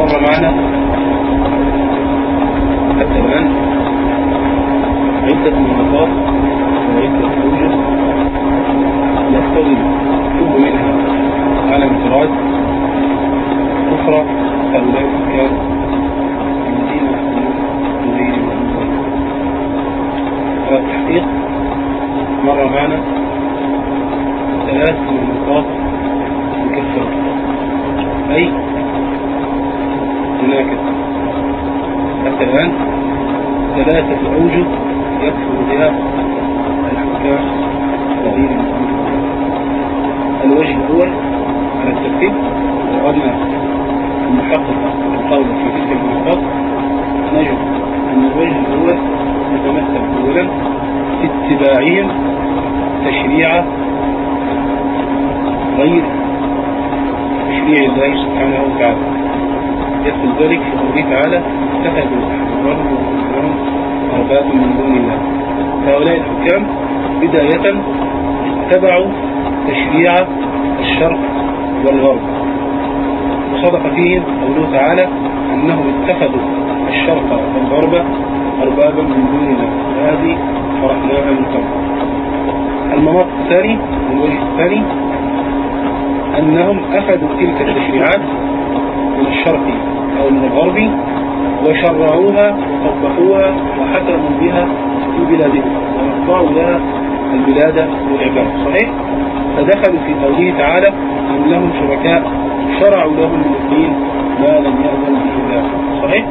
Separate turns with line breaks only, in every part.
مر معنا حتى الآن عدة منطقات وعدة أوجه يقتضي كل منها على انفراد أخرى هؤلاء السكان الذين يحكمون بغير على التحقيق مر معنا ثلاث منطقات مكفرة أي هناك حتى الآن ثلاثة أوجه يكفر بها الحكام الذين الوجه الأول على الترتيب وأردنا أن نحقق القول في تلك المنطقات نجد أن الوجه الأول يتمثل أولا في اتباعهم تشريع غير تشريع الله سبحانه وتعالى يدخل ذلك في قوله تعالى اتخذوا احبارهم ورسولهم اربابا من دون الله. فهؤلاء الحكام بداية اتبعوا تشريع الشرق والغرب. وصدق فيهم قوله تعالى إنهم اتخذوا الشرق والغرب اربابا من دون الله. وهذه شرحناها من قبل. المناط الثاني والوجه الثاني أنهم أخذوا تلك التشريعات من الشرق أو من الغرب وشرعوها وطبقوها وحكموا بها في بلادهم ورفعوا لها البلاد والعباد صحيح؟ فدخلوا في قوله تعالى أن لهم شركاء شرعوا لهم من الدين ما لم يأذن به الله صحيح؟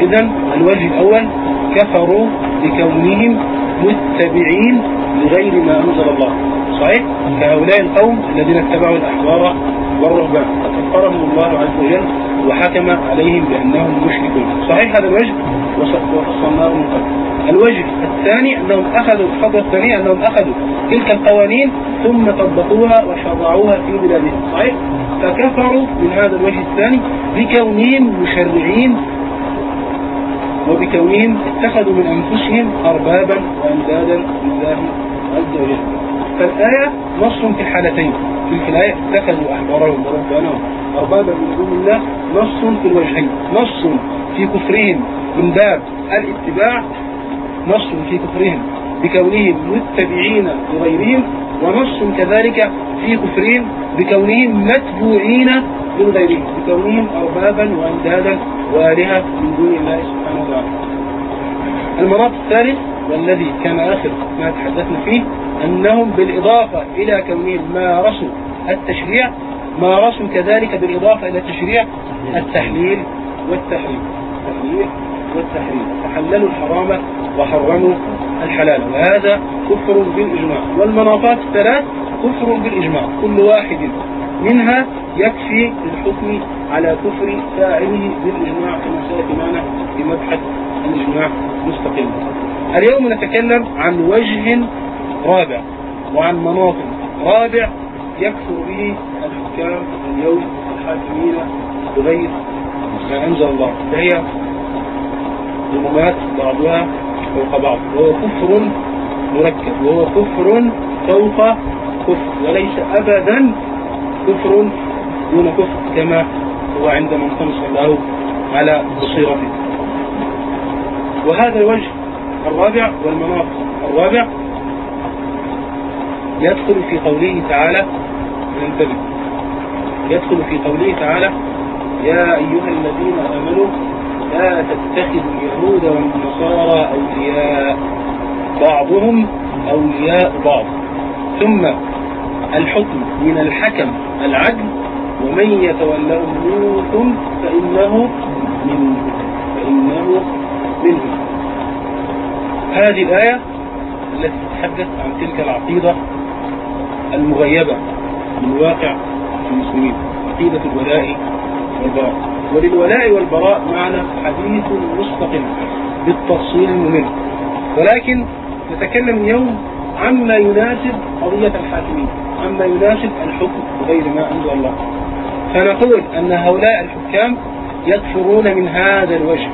إذا الوجه الأول كفروا بكونهم متبعين لغير ما أنزل الله صحيح؟ كهؤلاء القوم الذين اتبعوا الأحبار والرهبان فكفرهم الله عز وجل وحكم عليهم بأنهم مشركون. صحيح هذا الوجه؟ وفصلناه من قبل. الوجه الثاني أنهم أخذوا الخطوة الثانية أنهم أخذوا تلك القوانين ثم طبقوها وشرعوها في بلادهم. صحيح؟ فكفروا من هذا الوجه الثاني بكونهم مشرعين وبكونهم اتخذوا من أنفسهم أربابا وأندادا لله فالآية نص في الحالتين. تلك الآية اتخذوا أحبارهم ورهبانهم أربابا من دون الله نص في الوجهين. نص في كفرهم من باب الاتباع نص في كفرهم بكونهم متبعين لغيرهم ونص كذلك في كفرهم بكونهم متبوعين من غيرهم بكونهم أربابا وأندادا وآلهة من دون الله سبحانه وتعالى. المناط الثالث والذي كان آخر ما تحدثنا فيه أنهم بالإضافة إلى كونهم مارسوا التشريع مارسوا كذلك بالإضافة إلى التشريع التحليل والتحريم. التحليل والتحريم. فحللوا الحرام وحرموا الحلال. وهذا كفر بالإجماع. والمناطات الثلاث كفر بالإجماع. كل واحد منها يكفي للحكم على كفر فاعله بالإجماع كما سيأتي معنا في مبحث الإجماع مستقلا اليوم نتكلم عن وجه رابع وعن مناط رابع يكفر به الحكام اليوم الحاكمين بغير ما أنزل الله. فهي ظلمات بعضها فوق بعض. وهو كفر مركب. وهو كفر فوق كفر. وليس أبدا كفر دون كفر كما هو عند من طمس الله على بصيرته. وهذا الوجه الرابع والمناط. الرابع يدخل في قوله تعالى ننتبه. يدخل في قوله تعالى يا أيها الذين آمنوا لا تتخذوا اليهود والنصارى أولياء بعضهم أولياء بعض. ثم الحكم من الحكم العدل ومن يتولهم منكم فإنه منه فإنه منه هذه الآية التي تتحدث عن تلك العقيدة المغيبة من واقع المسلمين عقيدة الولاء والبراء. وللولاء والبراء معنى حديث مستقل بالتفصيل المهم ولكن نتكلم اليوم عما يناسب قضية الحاكمين عما يناسب الحكم بغير ما أنزل الله. فنقول أن هؤلاء الحكام يكفرون من هذا الوجه.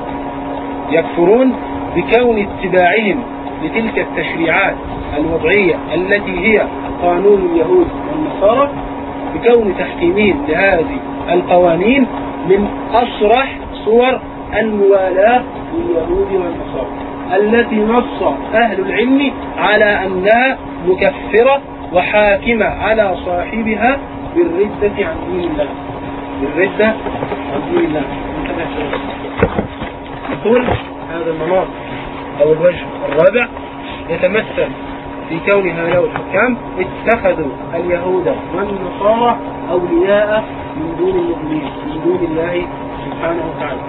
يكفرون بكون اتباعهم لتلك التشريعات الوضعية التي هي قانون اليهود والنصارى بكون تحكيمهم لهذه القوانين من أصرح صور الموالاة لليهود والنصارى. التي نص أهل العلم على أنها مكفرة وحاكمة على صاحبها بالردة عن دين الله. بالردة عن دين الله. هذا المناط أو الوجه الرابع يتمثل في كون هؤلاء الحكام اتخذوا اليهود والنصارى أولياء من دون المؤمنين من دون الله سبحانه وتعالى.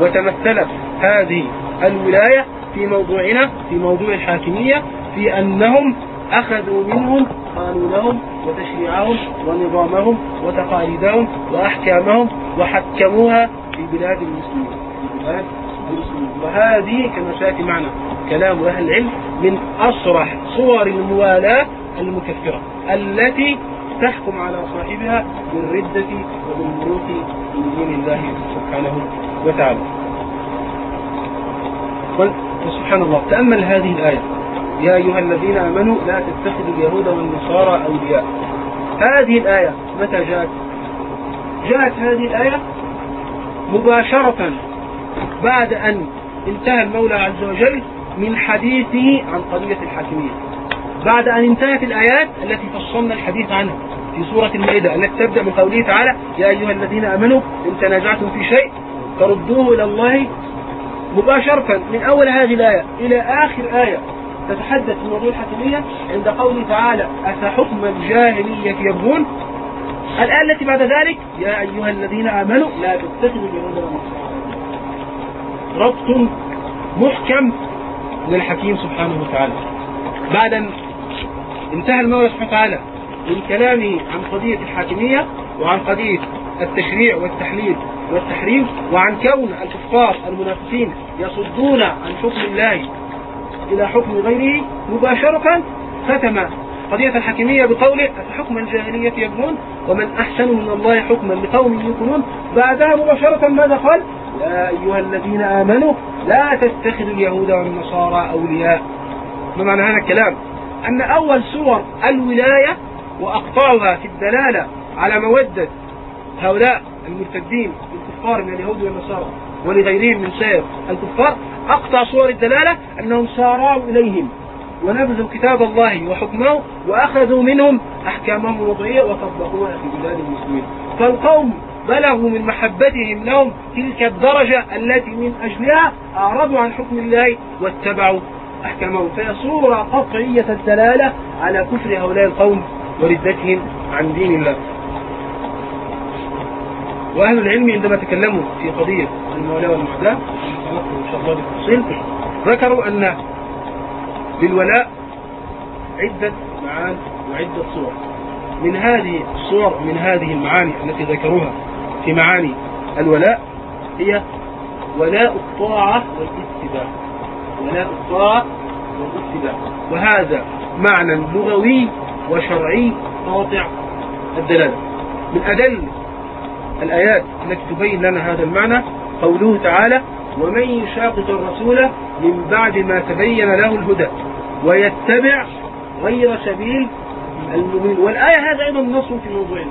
وتمثلت هذه الولاية في موضوعنا في موضوع الحاكمية في أنهم أخذوا منهم قانونهم وتشريعهم ونظامهم وتقاليدهم وأحكامهم وحكموها في بلاد المسلمين. وهذه كما سيأتي معنا كلام أهل العلم من أصرح صور الموالاة المكفرة التي تحكم على صاحبها بالردة وبالملوك من دين الله سبحانه وتعالى. سبحان الله. تأمل هذه الآية. يا أيها الذين آمنوا لا تتخذوا اليهود والنصارى أولياء. هذه الآية متى جاءت؟ جاءت هذه الآية مباشرة بعد أن انتهى المولى عز وجل من حديثه عن قضية الحاكمية بعد أن انتهت الآيات التي فصلنا الحديث عنها في سورة المائدة التي تبدأ من قوله تعالى يا أيها الذين آمنوا إن تنازعتم في شيء فردوه إلى الله مباشرة. من أول هذه الآية إلى آخر آية تتحدث في موضوع الحاكمية عند قوله تعالى أفحكم الجاهلية يبغون؟ الآية التي بعد ذلك يا أيها الذين آمنوا لا تتخذوا اليهود والنصارى ربط محكم من الحكيم سبحانه وتعالى. بعد أن انتهى المولى سبحانه وتعالى من كلامه عن قضية الحاكمية وعن قضية التشريع والتحليل والتحريم وعن كون الكفار المنافقين يصدون عن حكم الله إلى حكم غيره مباشرة ختم قضية الحاكمية بقوله أفحكم الجاهلية يبنون ومن أحسن من الله حكما لقوم يوقنون؟ بعدها مباشرة ماذا قال؟ يا أيها الذين آمنوا لا تتخذوا اليهود والنصارى أولياء. ما معنى هذا الكلام؟ أن أول صور الولاية وأقطاعها في الدلالة على مودة هؤلاء المرتدين الكفار من اليهود والنصارى ولغيرهم من سائر الكفار أقطع صور الدلالة أنهم ساروا إليهم ونبذوا كتاب الله وحكمه وأخذوا منهم أحكامهم الوضعية وطبقوها في بلاد المسلمين. فالقوم بلغوا من محبتهم لهم تلك الدرجة التي من أجلها أعرضوا عن حكم الله واتبعوا أحكامه فهي صورة قطعية الدلالة على كفر هؤلاء القوم وردتهم عن دين الله. وأهل العلم عندما تكلموا في قضية الله بالتفصيل ذكروا أن للولاء عدة معاني وعدة صور. من هذه الصور من هذه المعاني التي ذكروها في معاني. الولاء هي ولاء الطاعة والاتباع. ولاء الطاعة والاتباع. وهذا معنى لغوي وشرعي قاطع الدلالة. من أدل الآيات التي تبين لنا هذا المعنى قوله تعالى ومن يشاقق الرسول من بعد ما تبين له الهدى ويتبع غير سبيل المؤمنين. والآية هذا أيضا نص في موضوعنا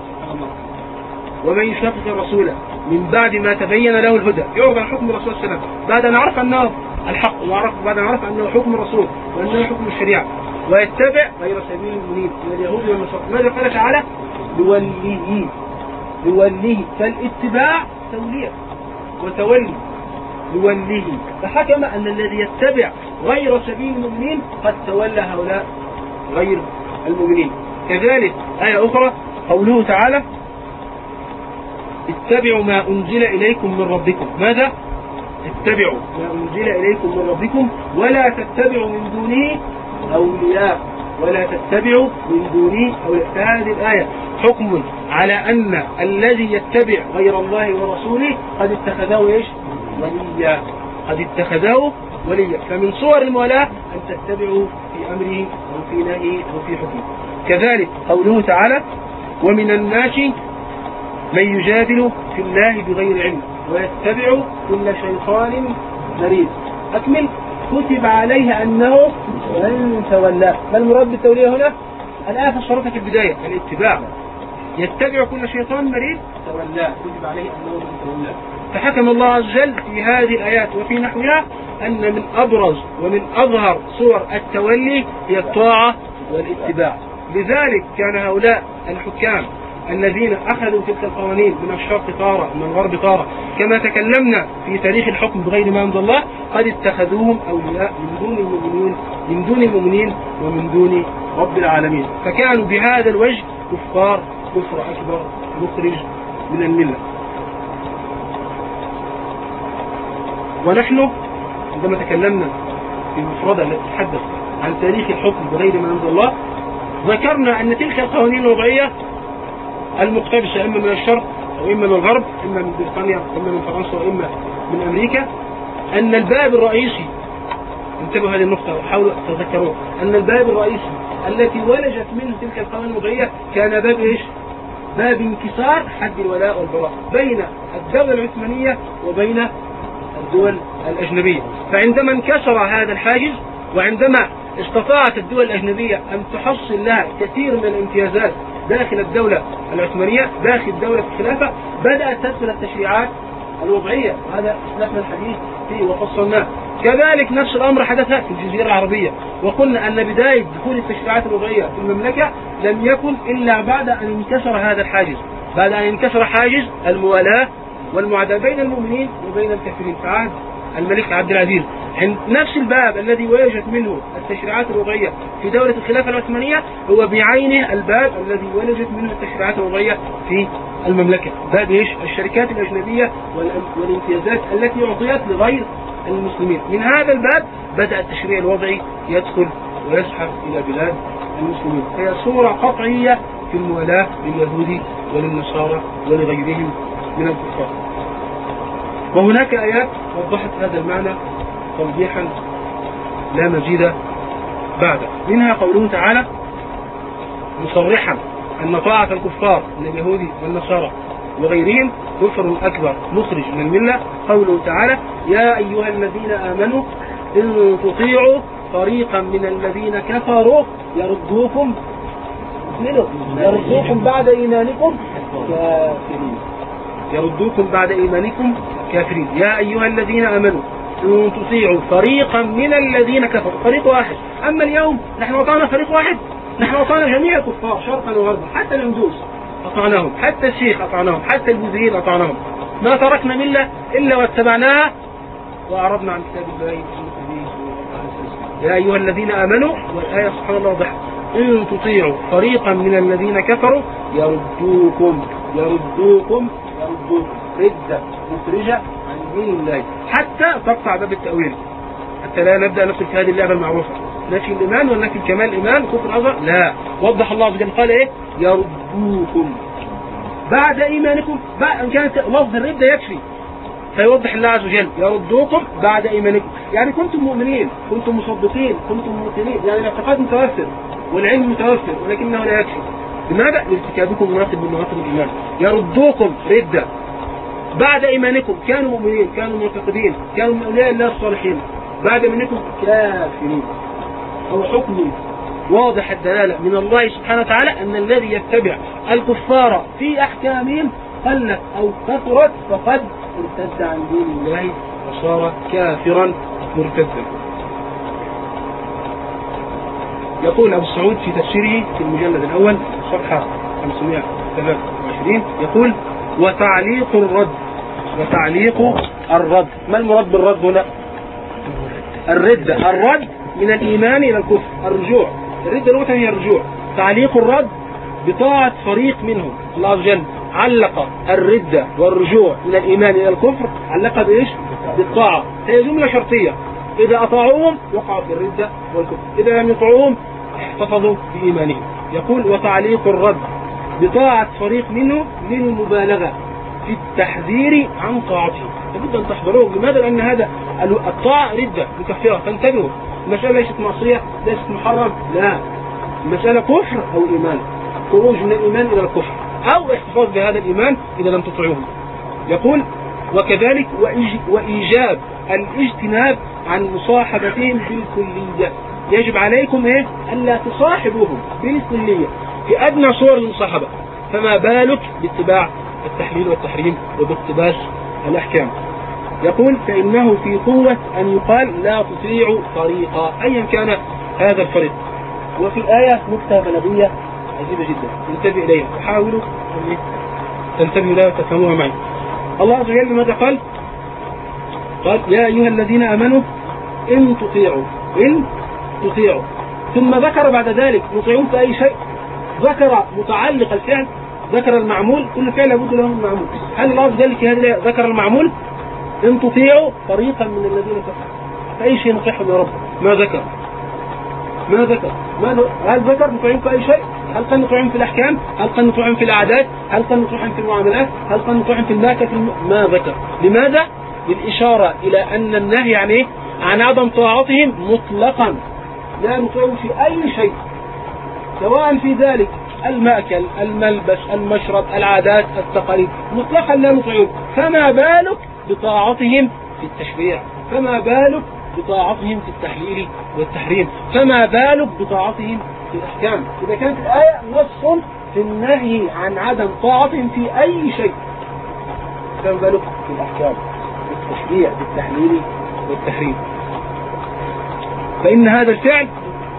ومن يشاقق الرسول من بعد ما تبين له الهدى. يعرض عن حكم الرسول صلى الله عليه وسلم. بعد أن عرف أنه الحق وعرف بعد أن عرف أنه حكم الرسول وأنه حكم الشريعة. ويتبع غير سبيل المؤمنين من اليهود والنصارى. ماذا قال تعالى؟ يوليه يوليه فالاتباع توليه. وتولي. يوليه فحكم أن الذي يتبع غير سبيل المؤمنين قد تولى هؤلاء غير المؤمنين. كذلك آية أخرى قوله تعالى اتبعوا ما أنزل إليكم من ربكم. ماذا؟ اتبعوا ما أنزل إليكم من ربكم. ولا تتبعوا من دونه أولياء. ولا تتبعوا من دونه أولياء. فهذه الآية حكم على أن الذي يتبع غير الله ورسوله قد اتخذه إيش؟ وليا. قد اتخذه وليا. فمن صور المولاة أن تتبعوا في أمره أو في نهيه أو في حكمه. كذلك قوله تعالى ومن الناس من يجادل في الله بغير علم ويتبع كل شيطان مريض أكمل. كتب عليه أنه من تولاه ما المراد بالتولية هنا؟ الآية فسرتها في البداية الاتباع. يتبع كل شيطان مريد. تولاه يجب عليه أن تولاه فحكم الله عز وجل في هذه الآيات وفي نحوها أن من أبرز ومن أظهر صور التولي هي الطاعة والاتباع. لذلك كان هؤلاء الحكام الذين أخذوا تلك القوانين من الشرق طارة من الغرب طارة كما تكلمنا في تاريخ الحكم بغير ما أنزل الله قد اتخذوهم أولياء من دون المؤمنين من دون المؤمنين ومن دون رب العالمين. فكانوا بهذا الوجه كفار كفر أكبر مخرج من الملة. ونحن عندما تكلمنا في المفردة التي تتحدث عن تاريخ الحكم بغير ما أنزل الله ذكرنا أن تلك القوانين الوضعية المقتبسة إما من الشرق أو إما من الغرب إما من بريطانيا إما من فرنسا وإما من أمريكا أن الباب الرئيسي انتبهوا هذه النقطة وحاولوا تذكروها أن الباب الرئيسي التي ولجت منه تلك القوانين الوضعية كان باب إيش؟ باب انكسار حد الولاء والبراء بين الدولة العثمانية وبين الدول الأجنبية فعندما انكسر هذا الحاجز وعندما استطاعت الدول الأجنبية أن تحصل لها كثير من الامتيازات داخل الدولة العثمانية داخل دولة الخلافة بدأت تدخل التشريعات الوضعية. هذا أسلفنا الحديث فيه وفصلناه كذلك نفس الأمر حدث في الجزيرة العربية. وقلنا أن بداية دخول التشريعات الوضعية في المملكة لم يكن إلا بعد أن انكسر هذا الحاجز. بعد أن انكسر حاجز الموالاة والمعاداة بين المؤمنين وبين الكافرين. في عهد الملك عبد العزيز. عند نفس الباب الذي ولجت منه التشريعات الوضعية في دولة الخلافة العثمانية هو بعينه الباب الذي ولجت منه التشريعات الوضعية في المملكة. باب إيش؟ الشركات الأجنبية والامتيازات التي أعطيت لغير المسلمين. من هذا الباب بدأ التشريع الوضعي يدخل ويزحف إلى بلاد المسلمين. هي صورة قطعية في الموالاة لليهود وللنصارى ولغيرهم من الكفار. وهناك آيات وضحت هذا المعنى توضيحا لا مزيد بعده. منها قوله تعالى مصرحا أن طاعة الكفار من اليهود والنصارى وغيرهم كفر أكبر. مخرج من الملة. قوله تعالى يا أيها الذين آمنوا إن تطيعوا فريقا من الذين كفروا يردوكم يردوكم بعد إيمانكم. كافرين. يردوكم بعد إيمانكم. كافرين يا أيها الذين آمنوا إن تطيعوا فريقا من الذين كفروا. فريق واحد. أما اليوم نحن أطعنا فريق واحد. نحن أطعنا جميع الكفار شرقا وغربا حتى الهندوس أطعناهم حتى الشيخ أطعناهم حتى البوذيين أطعناهم. ما تركنا ملة إلا واتبعناها وأعرضنا عن كتاب الله يا أيها الذين آمنوا والآية سبحان الله واضحة إن تطيعوا فريقا من الذين كفروا يردوكم يردوكم يردوكم. ردة مخرجة عن دين الله. حتى تقطع باب التأويل. حتى لا نبدأ ندخل في هذه اللعبة المعروفة. نفي الإيمان ونفي الكمال الإيمان كفر أصغر لا. وضح الله عز وجل قال إيه؟ يردوكم. بعد إيمانكم بعد أن كانت لفظ الردة يكفي. فيوضح الله عز وجل يردوكم بعد إيمانكم. يعني كنتم مؤمنين كنتم مصدقين كنتم موقنين يعني الاعتقاد متوفر والعلم متوفر ولكنه لا يكفي. لماذا؟ لارتكابكم مناقض من مناقض الإيمان. يردوكم ردة. بعد إيمانكم كانوا مؤمنين كانوا معتقدين كانوا من أولياء الله الصالحين. بعد منكم كافرين. أو حكم واضح الدلالة من الله سبحانه وتعالى أن الذي يتبع الكفار في أحكامهم قلت أو كثرت فقد ارتد عن دين الله وصار كافرا مرتدا. يقول أبو السعود في تفسيره في المجلد الأول صفحة 523 يقول وتعليق الرد وتعليق الرد. ما المراد بالرد هنا؟ الردة الرد من الإيمان إلى الكفر. الرجوع. الردة الأولى هي الرجوع. تعليق الرد بطاعة فريق منهم. الله عز وجل علق الردة والرجوع من الإيمان إلى الكفر. علق بإيش؟ بالطاعة. هي جملة شرطية. إذا أطاعوهم وقعوا في الردة والكفر. إذا لم يطيعوهم احتفظوا بإيمانهم. يقول وتعليق الرد بطاعة فريق منه للمبالغة. في التحذير عن طاعته لابد أن تحضروه. لماذا؟ لأن هذا الطاعة ردة مكفرة. فانتبهوا. المسألة ليست معصية ليست محرم لا. المسألة كفر أو إيمان. خروج من الإيمان إلى الكفر. أو احتفاظ بهذا الإيمان إذا لم تطيعوه يقول وكذلك وإيجاب الاجتناب عن مصاحبتهم بالكلية. يجب عليكم إيه؟ ألا تصاحبوهم بالكلية. في أدنى صور المصاحبة فما بالك باتباع التحليل والتحريم وباقتباس الأحكام. يقول فإنه في قوة أن يقال لا تطيع طريقا أيا كان هذا الفريق وفي الآية نكتة بلدية عجيبة جدا. انتبه إليها. وحاولوا أن تنتبهوا لها وتفهموها معي. الله عز وجل ماذا قال؟ قال يا أيها الذين آمنوا إن تطيعوا إن تطيعوا. ثم ذكر بعد ذلك يطيعون في أي شيء؟ ذكر متعلق الفعل ذكر المعمول كل فعل لابد له من معمول. هل الله في هذه ذكر المعمول؟ إن تطيعوا طريقا من الذين كفروا. أي شيء نطيعهم يا رب ما ذكر. ما ذكر. ما هل ذكر نطيعهم في أي شيء؟ هل قد نطيعهم في الأحكام؟ هل قد نطيعهم في العادات هل قد نطيعهم في المعاملات؟ هل قد نطيعهم في الماكة في الم... ما ذكر. لماذا؟ للإشارة إلى أن النهي عن إيه؟ عن عدم طاعتهم مطلقا. لا نطيعهم في أي شيء. سواء في ذلك المأكل الملبس المشرب العادات التقاليد. مطلقا لا نطيعهم فما بالك بطاعتهم في التشريع؟ فما بالك بطاعتهم في التحليل والتحريم؟ فما بالك بطاعتهم في الأحكام؟ إذا كانت الآية نص في النهي عن عدم طاعتهم في أي شيء فما بالك في الأحكام؟ في التشريع في التحليل والتحريم. فإن هذا الفعل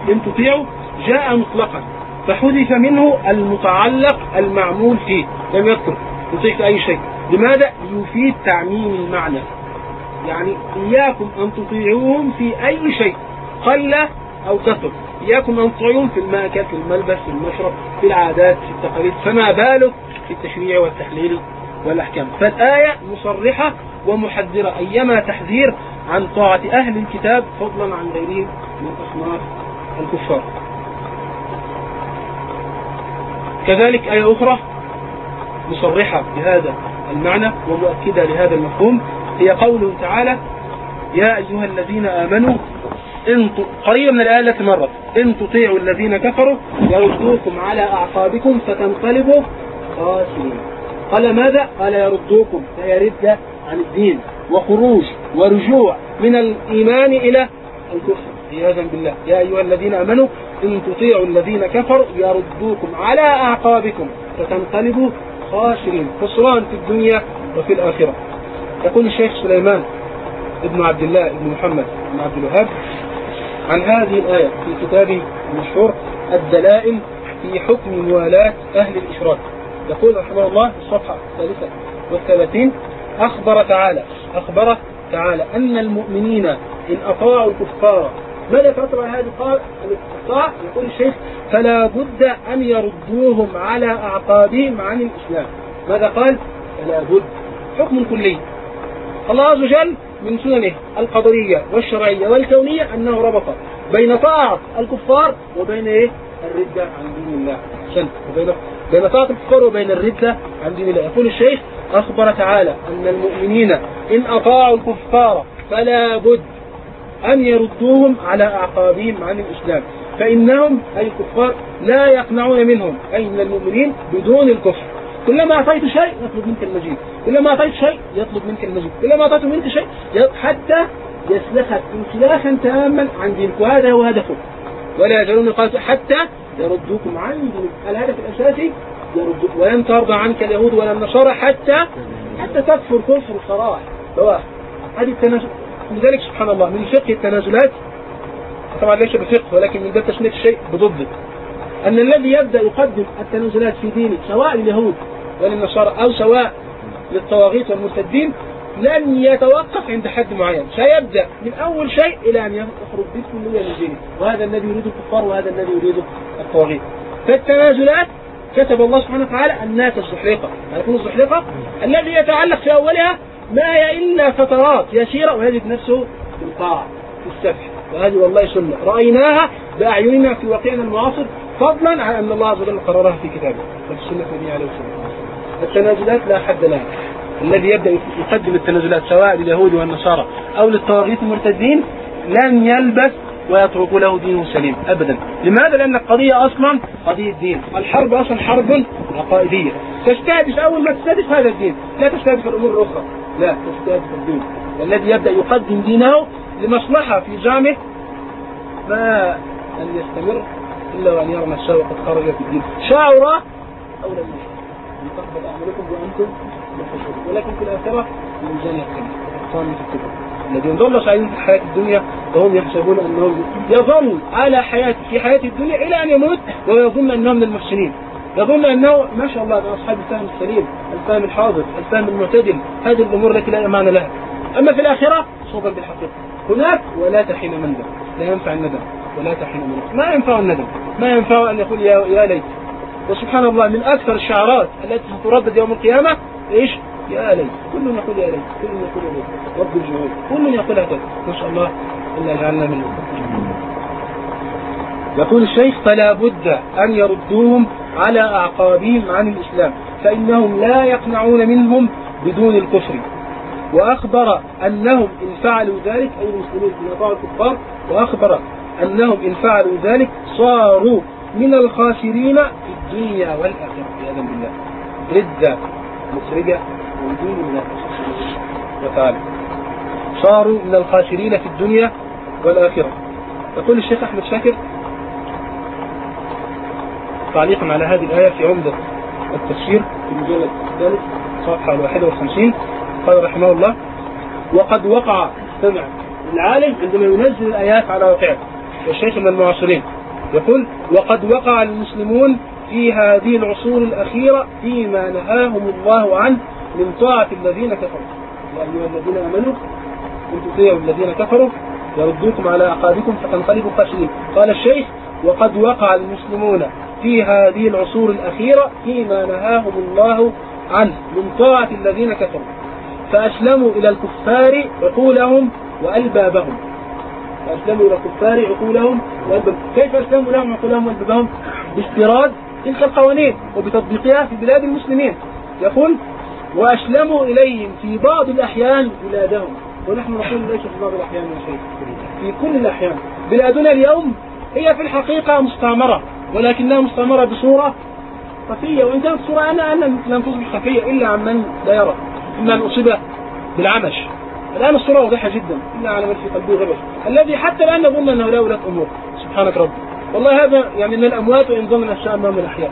إن تطيعه جاء مطلقا. فحذف منه المتعلق المعمول فيه لم يذكر يطيع في أي شيء. لماذا؟ يفيد تعميم المعنى. يعني إياكم أن تطيعوهم في أي شيء قل أو كثر. إياكم أن تطيعوهم في المأكل في الملبس في المشرب في العادات في التقاليد. فما بالك في التشريع والتحليل والأحكام؟ فالآية مصرحة ومحذرة. أيما تحذير عن طاعة أهل الكتاب فضلا عن غيرهم من أصناف الكفار. كذلك آية أخرى مصرحة بهذا المعنى ومؤكدة لهذا المفهوم. هي قوله تعالى يا أيها الذين آمنوا إن قريبا من الآية التي مرت إن تطيعوا الذين كفروا يردوكم على أعقابكم فتنقلبوا خاسرين. قال ماذا؟ قال يردوكم فيرد عن الدين. وخروج ورجوع من الإيمان إلى الكفر. عياذا بالله. يا أيها الذين آمنوا إن تطيعوا الذين كفروا يردوكم على أعقابكم فتنقلبوا خاسرين خسران في الدنيا وفي الآخرة. يقول الشيخ سليمان ابن عبد الله ابن محمد بن عبد الوهاب عن هذه الآية في كتابه المشهور الدلائل في حكم موالاة أهل الإشراك. يقول رحمه الله الصفحة الثالثة والثلاثين أخبر تعالى أخبر تعالى أن المؤمنين إن أطاعوا الكفار ماذا يترتب على هذه الطاعة؟ يقول الشيخ فلا بد أن يردوهم على أعقابهم عن الإسلام ماذا قال؟ فلا بد حكم كلي الله عز وجل من سننه القدرية والشرعية والكونية أنه ربط بين طاعة الكفار وبين إيه؟ الردة عن دين الله سن وبين بين طاعة الكفار وبين الردة عن دين الله يقول الشيخ أخبر تعالى أن المؤمنين إن أطاعوا الكفار فلا بد أن يردوهم على أعقابهم عن الإسلام. فإنهم أي الكفار لا يقنعون منهم. أي من المؤمنين بدون الكفر. كلما أعطيت شيء يطلب منك المجيد كلما أعطيت شيء يطلب منك المجيد كلما أعطيت منك شيء حتى يسلخك انسلاخا تاما عن دينك. وهذا هو هدفه ولا يزالون قال حتى يردوكم عن دينك. الهدف الأساسي؟ يردوك ولن ترضى عنك اليهود ولا النصارى حتى حتى تكفر كفر صراح بواح هذه التنازل لذلك سبحان الله من فقه التنازلات طبعا ليس بفقه ولكن من باب تسمية الشيء بضده. أن الذي يبدأ يقدم التنازلات في دينه سواء لليهود وللنصارى أو سواء للطواغيت والمرتدين لن يتوقف عند حد معين. سيبدأ من أول شيء إلى أن يخرج بالكلية من دينه. وهذا الذي يريده الكفار وهذا الذي يريده الطواغيت. فالتنازلات كتب الله سبحانه وتعالى الناس الزحلقة يكون الزحلقة الذي يتعلق في أولها ما هي إلا فترات يسيرة ويجد نفسه في القاع في السفح وهذه والله سنة. رأيناها بأعيننا في واقعنا المعاصر فضلا عن أن الله عز وجل قررها في كتابه. وفي السنة النبي عليه الصلاة التنازلات لا حد لها. الذي يبدأ يقدم التنازلات سواء لليهود والنصارى أو للطواغيت المرتدين لن يلبث ويترك له دينه سليم أبدا. لماذا؟ لأن القضية أصلا قضية دين. الحرب أصلا حرب عقائدية. تستهدف أول ما تستهدف هذا الدين لا تستهدف الأمور الأخرى. لا تستهدف الدين. الذي يبدأ يقدم دينه لمصلحة في جامه ما أن يستمر إلا وأن يرى نفسه وقد خرج في الدين. شعر أو لم أن تقبل أعمالكم وأنتم ولكن في الآخرة الميزان يختلف الأقسام في الكبر. الذين ضلوا سعيدين في الحياة الدنيا وهم يحسبون أنهم يظل على حياته في حياة الدنيا إلى أن يموت ويظن أنه من المحسنين. يظن أنه ما شاء الله من أصحاب الفهم السليم الفهم الحاضر الفهم المعتدل هذه الأمور التي لا معنى لها. أما في الآخرة صوبا بالحقيقة. هناك ولا تحين مندم لا ينفع الندم ولا تحين مندم ما ينفع الندم ما ينفع أن يقول يا, يا ليت. وسبحان الله من أكثر الشعارات التي ستردد يوم القيامة إيش؟ يا ليت. كل يقول يا ليت كل يقول يا ليت. رب الجهود كل يقول هكذا ما شاء الله إلا جعلنا منه. يقول الشيخ فلا بد أن يردوهم على أعقابهم عن الإسلام فإنهم لا يقنعون منهم بدون الكفر. وأخبر أنهم إن فعلوا ذلك أي المسلمين في نطاع الكفار وأخبر أنهم إن فعلوا ذلك صاروا من الخاسرين في الدنيا والآخرة. عياذا بالله. ردة مسرجة من دين الله وتعالى. صاروا من الخاسرين في الدنيا والآخرة. يقول الشيخ أحمد شاكر تعليقا على هذه الآية في عمدة التفسير. في المجلد الثالث صفحة 51 قال رحمه الله وقد وقع سمع العالم عندما ينزل الآيات على واقعه. والشيخ من المعاصرين يقول وقد وقع المسلمون في هذه العصور الأخيرة فيما نهاهم الله عنه من طاعة الذين كفروا. يا أيها الذين آمنوا إن تطيعوا الذين كفروا يردوكم على أعقابكم فتنقلبوا خاسرين. قال الشيخ وقد وقع المسلمون في هذه العصور الأخيرة فيما نهاهم الله عنه من طاعة الذين كفروا. فأسلموا إلى الكفار عقولهم وألبابهم. فأسلموا إلى الكفار عقولهم وألبابهم. كيف أسلموا لهم عقولهم وألبابهم؟ باستيراد تلك القوانين وبتطبيقها في بلاد المسلمين. يقول وأسلموا إليهم في بعض الأحيان بلادهم. ونحن نقول ليس في بعض الأحيان يا شيخ في كل الأحيان. بلادنا اليوم هي في الحقيقة مستعمرة. ولكنها مستعمرة بصورة خفية وإن كانت الصورة أنا أنا لم تصبح خفية إلا عن من لا يرى إما من أصيب بالعمش. الآن الصورة واضحة جدا إلا على من في قلبه غبش الذي حتى الآن نظن أنه لا ولاة أمور. سبحانك رب. والله هذا يعني من الأموات وإن ظن الأشياء أنهم الأحياء.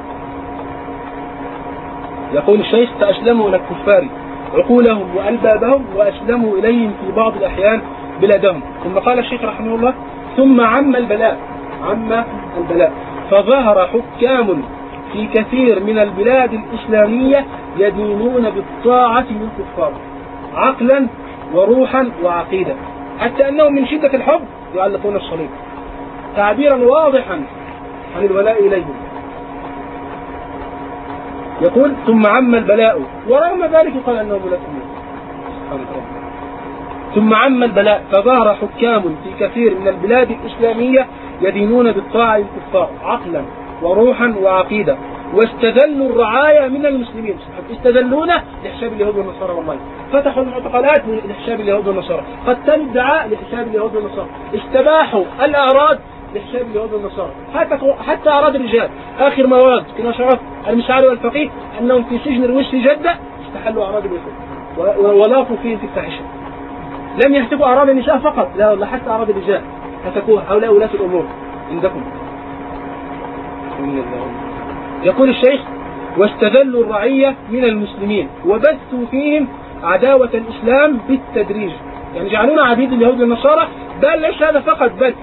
يقول الشيخ فأسلموا إلى الكفار عقولهم وألبابهم وأسلموا إليهم في بعض الأحيان بلادهم. ثم قال الشيخ رحمه الله ثم عم البلاء. عم البلاء. فظهر حكام في كثير من البلاد الإسلامية يدينون بالطاعة للكفار عقلا وروحا وعقيدة حتى أنهم من شدة الحب يعلقون الصليب. تعبيرا واضحا عن الولاء إليهم. يقول ثم عم البلاء. ورغم ذلك قال أنه ولاة ثم عم البلاء فظهر حكام في كثير من البلاد الإسلامية يدينون بالطاعة للكفار عقلا وروحا وعقيدة واستذلوا الرعايا من المسلمين. استذلون لحساب اليهود والنصارى والله. فتحوا المعتقلات لحساب اليهود والنصارى. قتلوا الدعاء لحساب اليهود والنصارى. استباحوا الأعراض لحساب اليهود والنصارى. حتى حتى أعراض الرجال. آخر ما ورد كما شرف المسعار والفقيه أنهم في سجن الوش جدة استحلوا أعراض اليهود. ولاطوا فيه في الفاحشة لم يهتكوا أعراض النساء فقط. لا والله حتى أعراض الرجال. هتكوها هؤلاء ولاة الأمور عندكم. يقول الشيخ واستذلوا الرعية من المسلمين وبثوا فيهم عداوة الإسلام بالتدريج. يعني جعلونا عبيد اليهود والنصارى بل ليس هذا فقط بل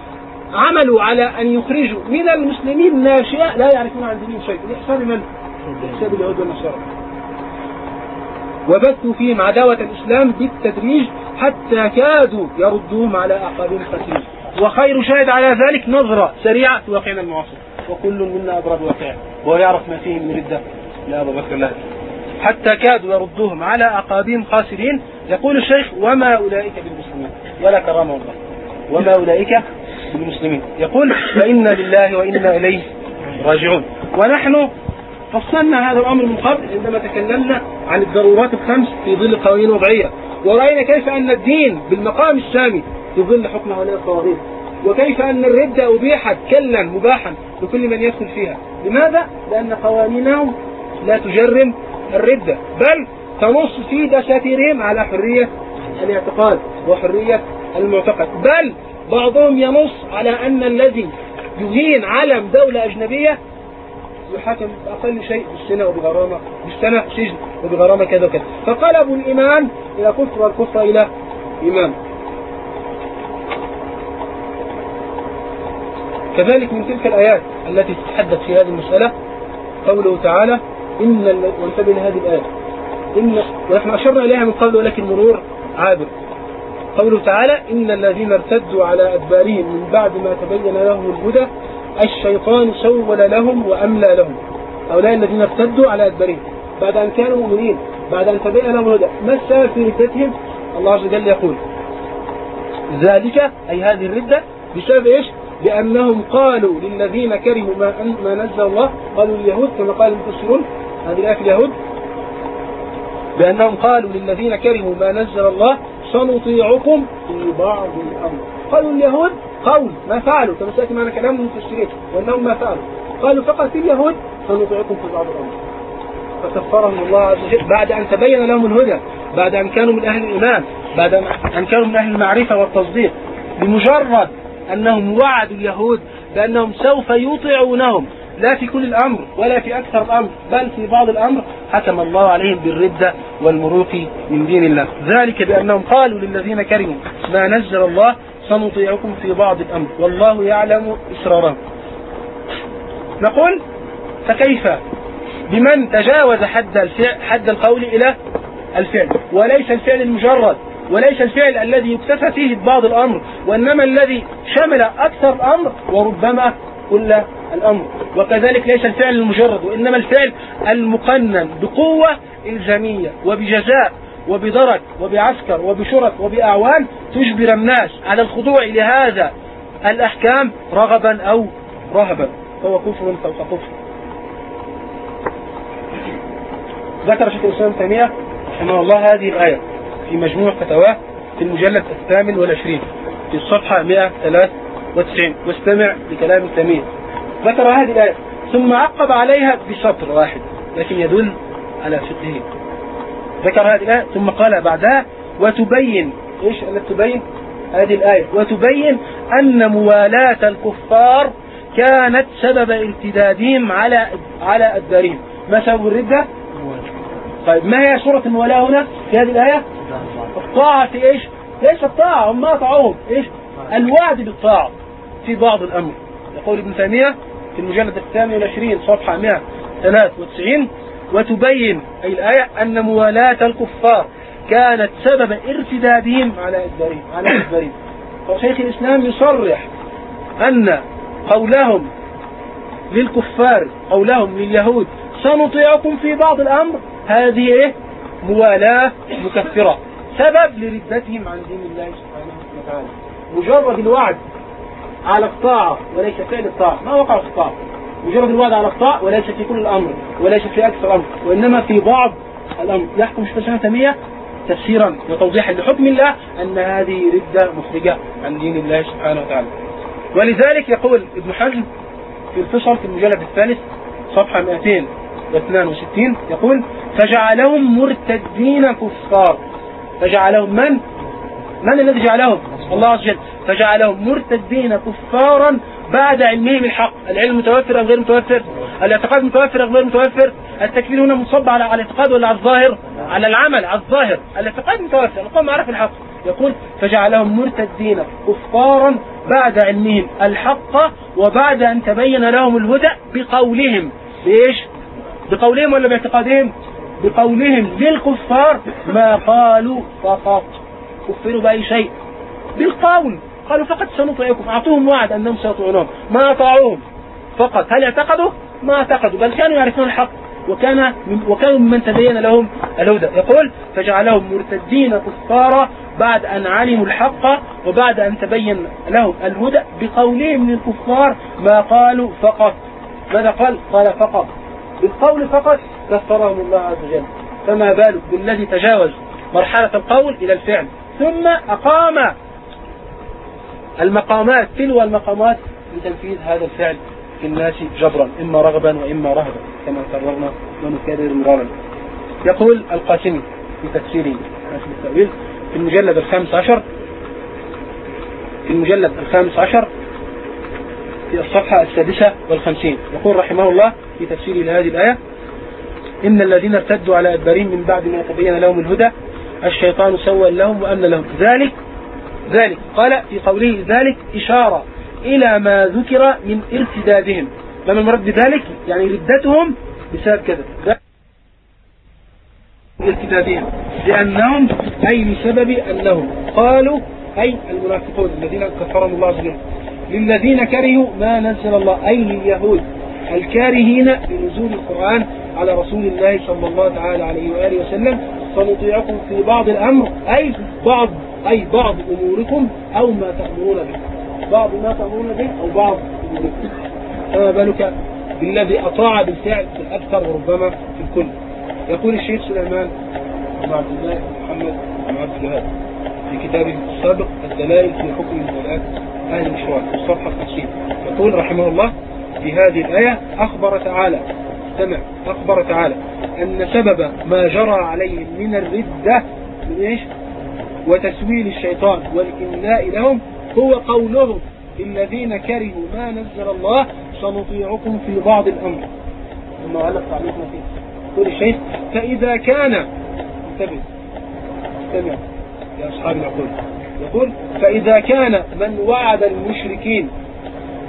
عملوا على أن يخرجوا من المسلمين ناشئة لا يعرفون عن دينهم شيء. لإحسان من؟ لإحسان اليهود والنصارى. وبثوا فيهم عداوة الإسلام بالتدريج. حتى كادوا يردوهم على أعقابهم خاسرين وخير شاهد على ذلك نظرة سريعة في واقعنا المعاصر. وكل منا أضرب واقعه وهو يعرف ما فيه من ردة. لا أبو بكر لا. حتى كادوا يردوهم على أعقابهم خاسرين يقول الشيخ وما أولئك بالمسلمين؟ ولا كرامة الله. وما أولئك بالمسلمين؟ يقول فإنا لله وإنا إليه راجعون. ونحن فصلنا هذا الأمر من قبل عندما تكلمنا عن الضرورات الخمس في ظل قوانين وضعية. ورأينا كيف أن الدين بالمقام السامي في ظل حكم هؤلاء القوانين وكيف أن الردة أبيحت كلا مباحا لكل من يدخل فيها. لماذا؟ لأن قوانينهم لا تجرم الردة بل تنص في دساتيرهم على حرية الاعتقاد وحرية المعتقد. بل بعضهم ينص على أن الذي يهين علم دولة أجنبية يحاكم بأقل شيء بالسنة وبغرامة بالسنة سجن. وبغرامة كذا وكذا. فقلبوا الإيمان إلى كفر والكفر إلى إيمان كذلك من تلك الآيات التي تتحدث في هذه المسألة قوله تعالى إن وانتبه لهذه الآية. إن ونحن أشرنا إليها من قبل ولكن مرور عابر. قوله تعالى إن الذين ارتدوا على أدبارهم من بعد ما تبين لهم الهدى الشيطان سول لهم وأملى لهم. هؤلاء الذين ارتدوا على أدبارهم. بعد أن كانوا مؤمنين بعد أن تبين لهم الهدى ما السبب في ردتهم؟ الله عز وجل يقول ذلك أي هذه الردة بسبب إيش؟ بأنهم قالوا للذين كرهوا ما, ما نزل الله قالوا اليهود كما قال المفسرون هذه الآية في اليهود. بأنهم قالوا للذين كرهوا ما نزل الله سنطيعكم في بعض الأمر. قالوا اليهود قول ما فعلوا. كما سأتي معنا كلام المفسرين وأنهم ما فعلوا. قالوا فقط اليهود سنطيعكم في بعض الأمر. فكفرهم الله عز وجل بعد أن تبين لهم الهدى بعد أن كانوا من أهل الإيمان بعد أن كانوا من أهل المعرفة والتصديق. بمجرد أنهم وعدوا اليهود بأنهم سوف يطيعونهم لا في كل الأمر ولا في أكثر الأمر بل في بعض الأمر حكم الله عليهم بالردة والمروق من دين الله. ذلك بأنهم قالوا للذين كرهوا ما نزل الله سنطيعكم في بعض الأمر والله يعلم إسرارهم نقول فكيف بمن تجاوز حد الفعل حد القول إلى الفعل. وليس الفعل المجرد وليس الفعل الذي يكتفى فيه بعض الأمر وإنما الذي شمل أكثر الأمر وربما كل الأمر. وكذلك ليس الفعل المجرد وإنما الفعل المقنن بقوة إلزامية وبجزاء وبدرك وبعسكر وبشرط وبأعوان تجبر الناس على الخضوع لهذا الأحكام رغبا أو رهبا. فهو كفر فوق كفر. ذكر شيخ الإسلام تيمية رحمه الله هذه الآية في مجموع فتواه في المجلد الثامن والعشرين في الصفحة 193 واستمع لكلام تيمية ذكر هذه الآية ثم عقب عليها بسطر واحد لكن يدل على فقهه. ذكر هذه الآية ثم قال بعدها وتبين إيش؟ التي تبين؟ هذه الآية. وتبين أن موالاة الكفار كانت سبب ارتدادهم على على أدبارهم ما سبب الردة؟ طيب ما هي سورة الموالاة هنا في هذه الآية؟ الطاعة في إيش؟ ليس الطاعة. هم ما طاعوهم. إيش؟ الوعد بالطاعة في بعض الأمر. يقول ابن تيمية في المجلد الثامن والعشرين صفحة 193 وتبين أي الآية أن موالاة الكفار كانت سبب ارتدادهم على إدبارهم. على إدبارهم. فشيخ الإسلام يصرح أن قولهم للكفار قولهم لليهود سنطيعكم في بعض الأمر؟ هذه إيه؟ موالاة مكفرة. سبب لردتهم عن دين الله سبحانه وتعالى. مجرد الوعد على الطاعة وليس فعل الطاعة ما وقع في الطاعة مجرد الوعد على الطاعة وليس في كل الأمر وليس في أكثر الأمر وإنما في بعض الأمر. يحكم شيخ الإسلام تيمية تفسيرا وتوضيحا لحكم الله أن هذه ردة مخرجة عن دين الله سبحانه وتعالى. ولذلك يقول ابن حزم في الفصل في المجلد الثالث صفحة 262 يقول فجعلهم مرتدين كفار. فجعلهم من؟ من الذي جعلهم؟ الله عز وجل. فجعلهم مرتدين كفارا بعد علمهم الحق العلم متوفر أم غير متوفر؟ الاعتقاد متوفر أم غير متوفر؟ التكفير هنا مصب على الاعتقاد ولا على الظاهر؟ على العمل على الظاهر. الاعتقاد متوفر القوم عرف الحق. يقول فجعلهم مرتدين كفارا بعد علمهم الحق وبعد أن تبين لهم الهدى بقولهم. بإيش؟ بقولهم ولا باعتقادهم؟ بقولهم للكفار ما قالوا فقط. كفروا بأي شيء؟ بالقول. قالوا فقط سنطيعكم أعطوهم وعد أنهم سيطيعونهم ما أطاعوهم. فقط. هل اعتقدوا؟ ما اعتقدوا. بل كانوا يعرفون الحق. وكان وكانوا ممن تبين لهم الهدى. يقول فجعلهم مرتدين كفارا بعد أن علموا الحق وبعد أن تبين لهم الهدى بقولهم للكفار ما قالوا فقط. ماذا قال؟ قال فقط. بالقول فقط كفرهم الله عز وجل. فما بالك بالذي تجاوز مرحلة القول إلى الفعل. ثم أقام المقامات تلو المقامات لتنفيذ هذا الفعل في الناس جبرا إما رغبا وإما رهبا كما كررنا ونكرر مرارا. يقول القاسمي في تفسيره في المجلد الخامس عشر في المجلد الخامس عشر في الصفحة السادسة والخمسين. يقول رحمه الله في تفسير لهذه الآية إن الذين ارتدوا على أدبارهم من بعد ما تبين لهم الهدى الشيطان سوى لهم وأمن لهم. ذلك ذلك. قال في قوله ذلك إشارة إلى ما ذكر من ارتدادهم. لما المرد بذلك؟ يعني ردتهم بسبب كذا. ارتدادهم. لأنهم أي بسبب أنهم قالوا أي المنافقون الذين كفرهم الله بهم. للذين كرهوا ما نزل الله. أي لليهود الكارهين لنزول القرآن على رسول الله صلى الله تعالى عليه وآله وسلم. سنطيعكم في بعض الأمر. أي بعض أي بعض أموركم أو ما تأمرون به. بعض ما تأمرون به أو بعض أموركم. فما بالك بالذي أطاع بالفعل في الأكثر وربما في الكل؟ يقول الشيخ سليمان بن عبد الله بن محمد بن عبد الوهاب. في كتابه السابق الدلائل في حكم الولايات أهل في الصفحة 50 يقول رحمه الله في هذه الآية أخبر تعالى استمع أخبر تعالى أن سبب ما جرى عليهم من الردة من إيش؟ وتسويل الشيطان والإملاء لهم هو قولهم الذين كرهوا ما نزل الله سنطيعكم في بعض الأمر. ثم علق تعليقنا فيه. يقول الشيخ فإذا كان انتبه استمع يا أصحاب العقول يقول فإذا كان من وعد المشركين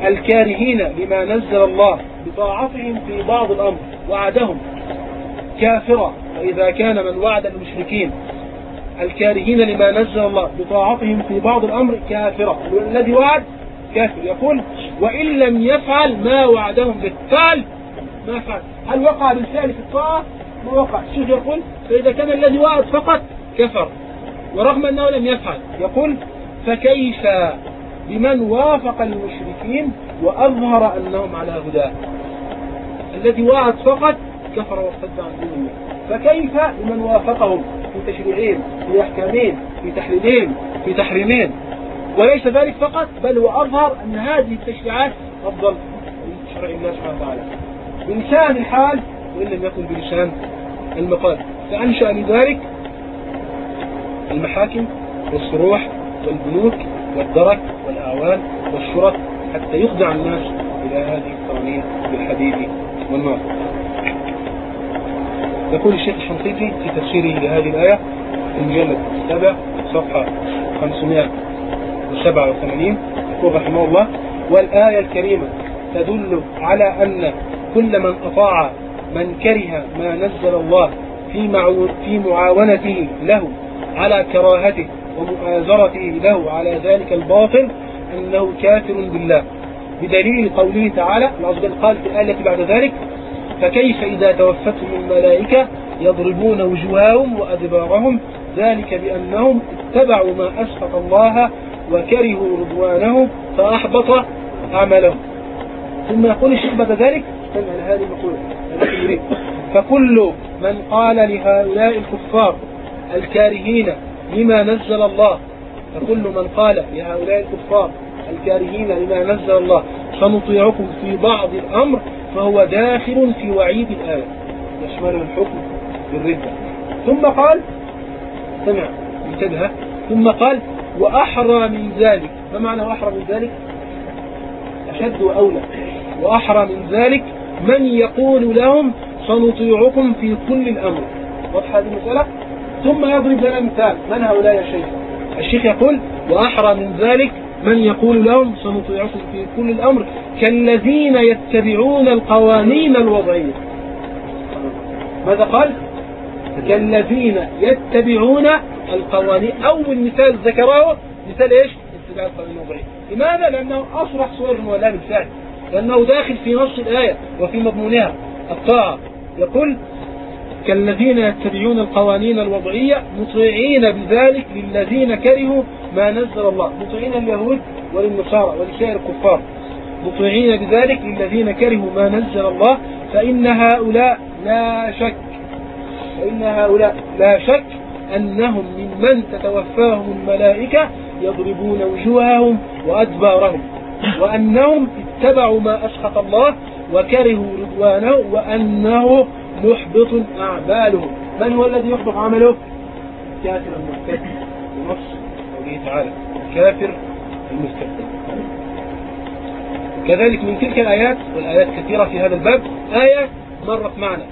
الكارهين لما نزل الله بطاعتهم في بعض الأمر وعدهم كافرا فإذا كان من وعد المشركين الكارهين لما نزل الله بطاعتهم في بعض الأمر كافرا. الذي وعد كافر. يقول وإن لم يفعل ما وعدهم به فعل ما فعل. هل وقع بالفعل في الطاعة؟ ما وقع. الشيخ يقول فإذا كان الذي وعد فقط كفر. ورغم أنه لم يفعل. يقول فكيف بمن وافق المشركين وأظهر أنهم على هداه؟ الذي وعد فقط كفر وارتد عن دين الله. فكيف بمن وافقهم في تشريعين في أحكامين في تحليلين في تحريمين؟ وليس ذلك فقط بل وأظهر أن هذه التشريعات أفضل من شرع الله سبحانه وتعالى. بلسان الحال وإن لم يكن بلسان المقال. فأنشأ لذلك المحاكم والصروح والبنوك والدرك والأعوان والشرط حتى يخضع الناس إلى هذه القوانين بالحديد والنار يقول الشيخ الشنقيطي في تفسيره لهذه الآية في المجلد السابع صفحة 587 يقول رحمه الله والآية الكريمة تدل على أن كل من أطاع من كره ما نزل الله في في معاونته له على كراهته ومؤازرته له على ذلك الباطل أنه كافر بالله. بدليل قوله تعالى الله قال في الآية بعد ذلك فكيف إذا توفتهم الملائكة يضربون وجوههم وأدبارهم؟ ذلك بأنهم اتبعوا ما أسخط الله وكرهوا رضوانه فأحبط عملهم ثم يقول الشيخ بعد ذلك استمع هذه المقولة. فكل من قال لهؤلاء الكفار الكارهين لما نزل الله. فكل من قال لهؤلاء الكفار الكارهين لما نزل الله سنطيعكم في بعض الأمر فهو داخل في وعيد الآية. يشمل الحكم بالردة. ثم قال سمع انتبه. ثم قال وأحرى من ذلك. ما معنى وأحرى من ذلك؟ أشد وأولى. وأحرى من ذلك من يقول لهم سنطيعكم في كل الأمر. واضحة هذه المسألة؟ ثم يضرب لنا مثال. من هؤلاء يا شيخ؟ الشيخ يقول وأحرى من ذلك من يقول لهم سنطيعكم في كل الأمر كالذين يتبعون القوانين الوضعية. ماذا قال؟ كالذين يتبعون القوانين. أول مثال ذكره مثال إيش؟ اتباع القوانين الوضعية. لماذا؟ لأنه أصرح صور المولاة بالفعل لأنه داخل في نص الآية وفي مضمونها. الطاعة. يقول كالذين يتبعون القوانين الوضعية مطيعين بذلك للذين كرهوا ما نزل الله مطيعين اليهود وللنصارى ولسائر الكفار. مطيعين بذلك للذين كرهوا ما نزل الله فإن هؤلاء لا شك فإن هؤلاء لا شك أنهم ممن تتوفاهم الملائكة يضربون وجوههم وأدبارهم وأنهم اتبعوا ما أسخط الله وكرهوا رضوانه وأنه محبط أعمالهم من هو الذي يحبط عمله؟ الكافر المستكبر بنص قوله تعالى. الكافر المستكبر كذلك من تلك الآيات والآيات كثيرة في هذا الباب آية مرت معنا.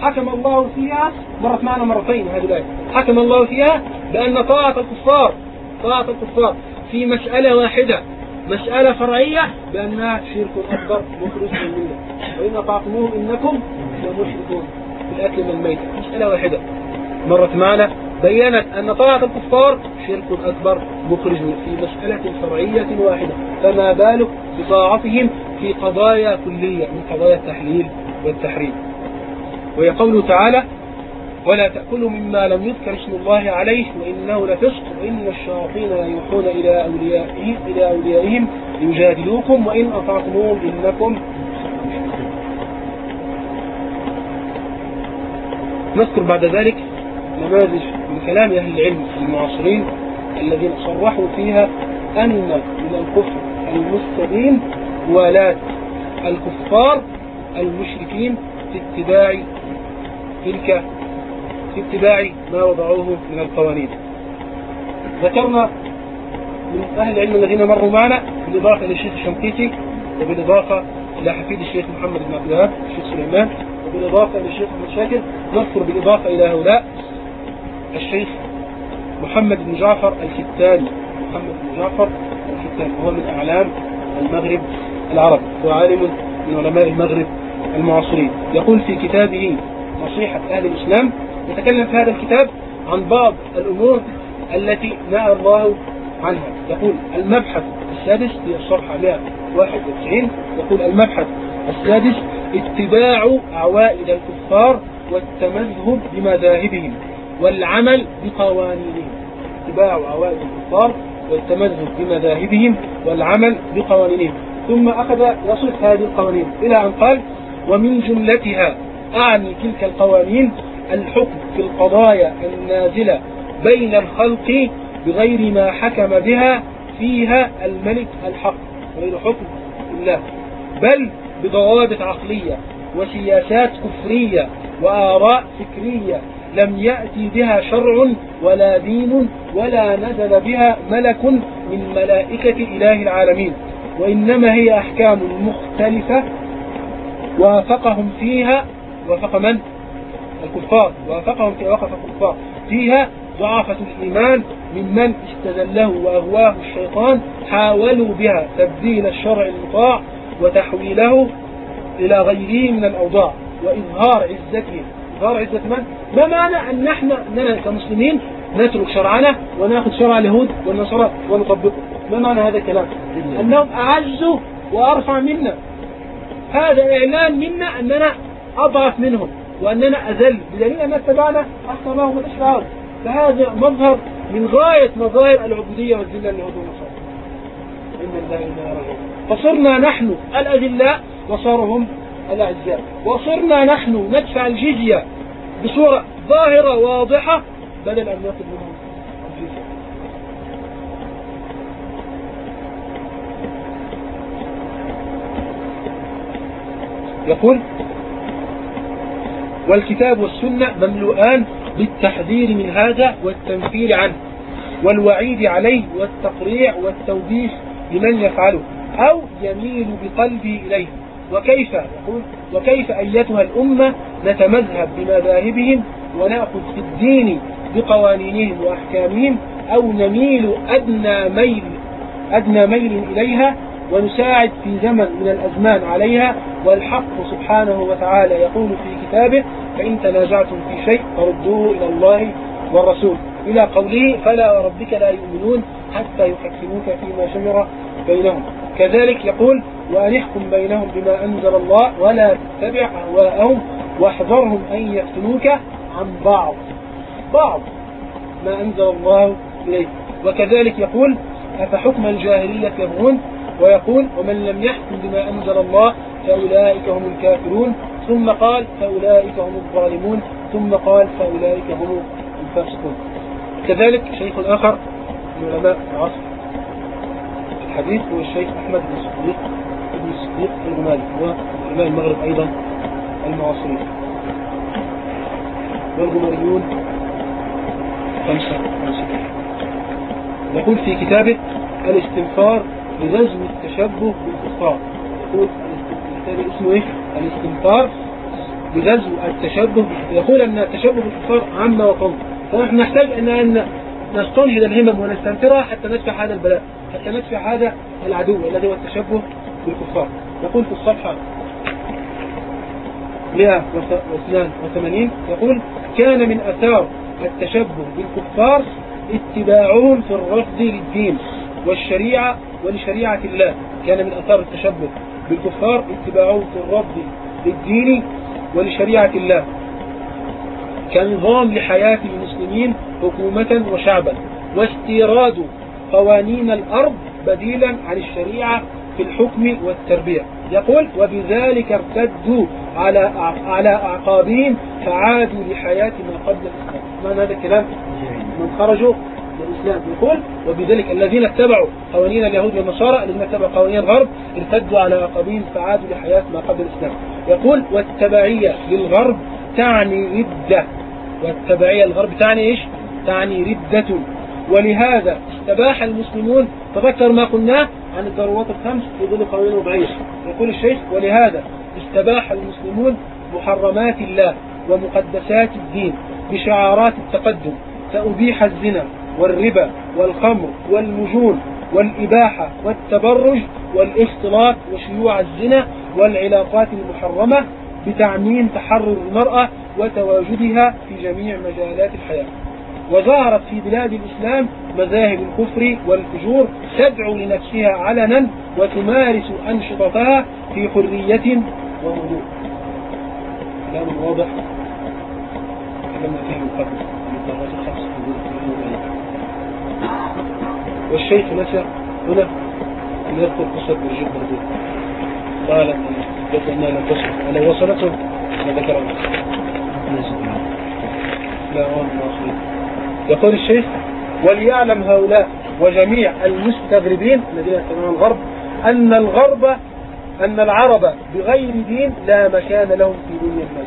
حكم الله فيها مرت معنا مرتين هذه الآية. حكم الله فيها بأن طاعة الكفار طاعة الكفار في مسألة واحدة. مسألة فرعية بأنها شرك أكبر مخرج من الملة وإن أطعتموهم إنكم لمشركون في الأكل من الميت. مسألة واحدة. مرت معنا بينت أن طاعة الكفار شرك أكبر مخرج في مسألة فرعية واحدة. فما بالك بطاعتهم في قضايا كلية من قضايا التحليل والتحريم. وهي قوله تعالى ولا تأكلوا مما لم يذكر اسم الله عليه وإنه لفسق وإن الشياطين لا يوحون إلى أوليائهم إلى أوليائهم يجادلوكم وإن أطعتموهم إنكم نذكر بعد ذلك نماذج من كلام أهل العلم المعاصرين الذين صرحوا فيها أن من الكفر المستبين موالاة الكفار المشركين في اتباع تلك في اتباع ما وضعوه من القوانين. ذكرنا من أهل العلم الذين مروا معنا بالإضافة إلى الشيخ الشنقيطي وبالإضافة إلى حفيد الشيخ محمد بن عبد الوهاب الشيخ سليمان وبالإضافة إلى الشيخ أحمد شاكر. نذكر بالإضافة إلى هؤلاء الشيخ محمد بن جعفر الكتاني محمد بن جعفر الكتاني وهو من أعلام المغرب العربي وعالم من علماء المغرب المعاصرين. يقول في كتابه نصيحة أهل الإسلام يتكلم في هذا الكتاب عن بعض الأمور التي نهى الله عنها. يقول المبحث السادس في الصفحة 191 يقول المبحث السادس اتباع عوائد الكفار والتمذهب بمذاهبهم والعمل بقوانينهم. اتباع عوائد الكفار والتمذهب بمذاهبهم والعمل بقوانينهم. ثم أخذ يصف هذه القوانين إلى أن قال ومن جملتها أعني تلك القوانين الحكم في القضايا النازلة بين الخلق بغير ما حكم بها فيها الملك الحق غير حكم الله بل بضوابط عقلية وسياسات كفرية وآراء فكرية لم يأتي بها شرع ولا دين ولا نزل بها ملك من ملائكة إله العالمين وإنما هي أحكام مختلفة وافقهم فيها وافق من؟ الكفار وافقهم وقف الكفار. فيها ضعفة الإيمان ممن استدله وأغواه الشيطان حاولوا بها تبديل الشرع المطاع وتحويله إلى غيره من الأوضاع. وإظهار عزتهم إظهار عزة من؟ ما معنى أن نحن أننا كمسلمين نترك شرعنا ونأخذ شرع اليهود والنصارى ونطبقه؟ ما معنى هذا الكلام؟ أنهم أعز وأرفع منا. هذا إعلان منا أننا أضعف منهم. وأننا أذل بدليل أن اتبعنا أحكامهم الإشرار. فهذا مظهر من غاية مظاهر العبودية والذلة الله إنا فصرنا نحن الأذلاء وصاروا هم الأعزاء. وصرنا نحن ندفع الجزية بصورة ظاهرة واضحة بدل أن نأخذ منهم الجزية. يقول والكتاب والسنة مملوءان بالتحذير من هذا والتنفير عنه والوعيد عليه والتقريع والتوبيخ لمن يفعله أو يميل بقلبه إليه. وكيف؟ يقول وكيف أيتها الأمة نتمذهب بمذاهبهم ونأخذ في الدين بقوانينهم وأحكامهم أو نميل أدنى ميل أدنى ميل إليها ونساعد في زمن من الأزمان عليها والحق سبحانه وتعالى يقول في كتابه فإن تنازعتم في شيء فردوه إلى الله والرسول. إلى قوله فلا ربك لا يؤمنون حتى يحكموك فيما شجر بينهم. كذلك يقول وأن يحكم بينهم بما أنزل الله ولا تتبع أهواءهم واحذرهم أن يفتنوك عن بعض. بعض ما أنزل الله إليه وكذلك يقول أفحكم الجاهلية يبغون؟ ويقول ومن لم يحكم بما أنزل الله فأولئك هم الكافرون. ثم قال فأولئك هم الظالمون. ثم قال فأولئك هم الفاسقون. كذلك شيخ آخر من علماء العصر. الحديث هو الشيخ أحمد بن الصديق بن الصديق الغمالي هو علماء المغرب أيضا المعاصرين. والغماريون خمسة. يقول في كتابه الاستنفار بجزم التشبه بالكفار. يقول الكتاب اسمه إيه؟ الاستنكار بجزم التشبه يقول أن التشبه بالكفار عام وطن. فنحن نحتاج ان أن نستنهض الهمم ونستنكرها حتى ندفع هذا البلاء حتى ندفع هذا العدو الذي هو التشبه بالكفار. يقول في الصفحة 182 يقول كان من أثار التشبه بالكفار اتباعهم في الرفض للدين والشريعة ولشريعة الله. كان من أثار التشبه بالكفار اتباعهم في الرفض للدين ولشريعة الله. كنظام لحياة المسلمين حكومة وشعبا واستيراد قوانين الأرض بديلا عن الشريعة في الحكم والتربية. يقول وبذلك ارتدوا على على أعقابهم فعادوا لحياة ما قبل الإسلام. ما هذا الكلام؟ من خرجوا الإسلام يقول وبذلك الذين اتبعوا قوانين اليهود والنصارى الذين اتبعوا قوانين الغرب ارتدوا على أعقابهم فعادوا لحياة ما قبل الإسلام. يقول والتبعية للغرب تعني ردة. والتبعية للغرب تعني إيش؟ تعني ردة. ولهذا استباح المسلمون تذكر ما قلناه عن الضرورات الخمس في ظل قوانين وضعية يقول الشيخ ولهذا استباح المسلمون محرمات الله ومقدسات الدين بشعارات التقدم. فأبيح الزنا والربا والخمر والمجون والإباحة والتبرج والاختلاط وشيوع الزنا والعلاقات المحرمة بتعميم تحرر المرأة وتواجدها في جميع مجالات الحياة. وظهرت في بلاد الإسلام مذاهب الكفر والفجور تدعو لنفسها علنا وتمارس أنشطتها في حرية وهدوء. كلام واضح. تكلمنا فيه من قبل من الخمس والشيخ نسى هنا يذكر قصة برجيت مربوط قال يقول أنها لم تصل ولو وصلته لذكرها لا هو يقول الشيخ وليعلم هؤلاء وجميع المستغربين الذين يتبعون الغرب أن الغرب أن العرب بغير دين لا مكان لهم في دنيا الناس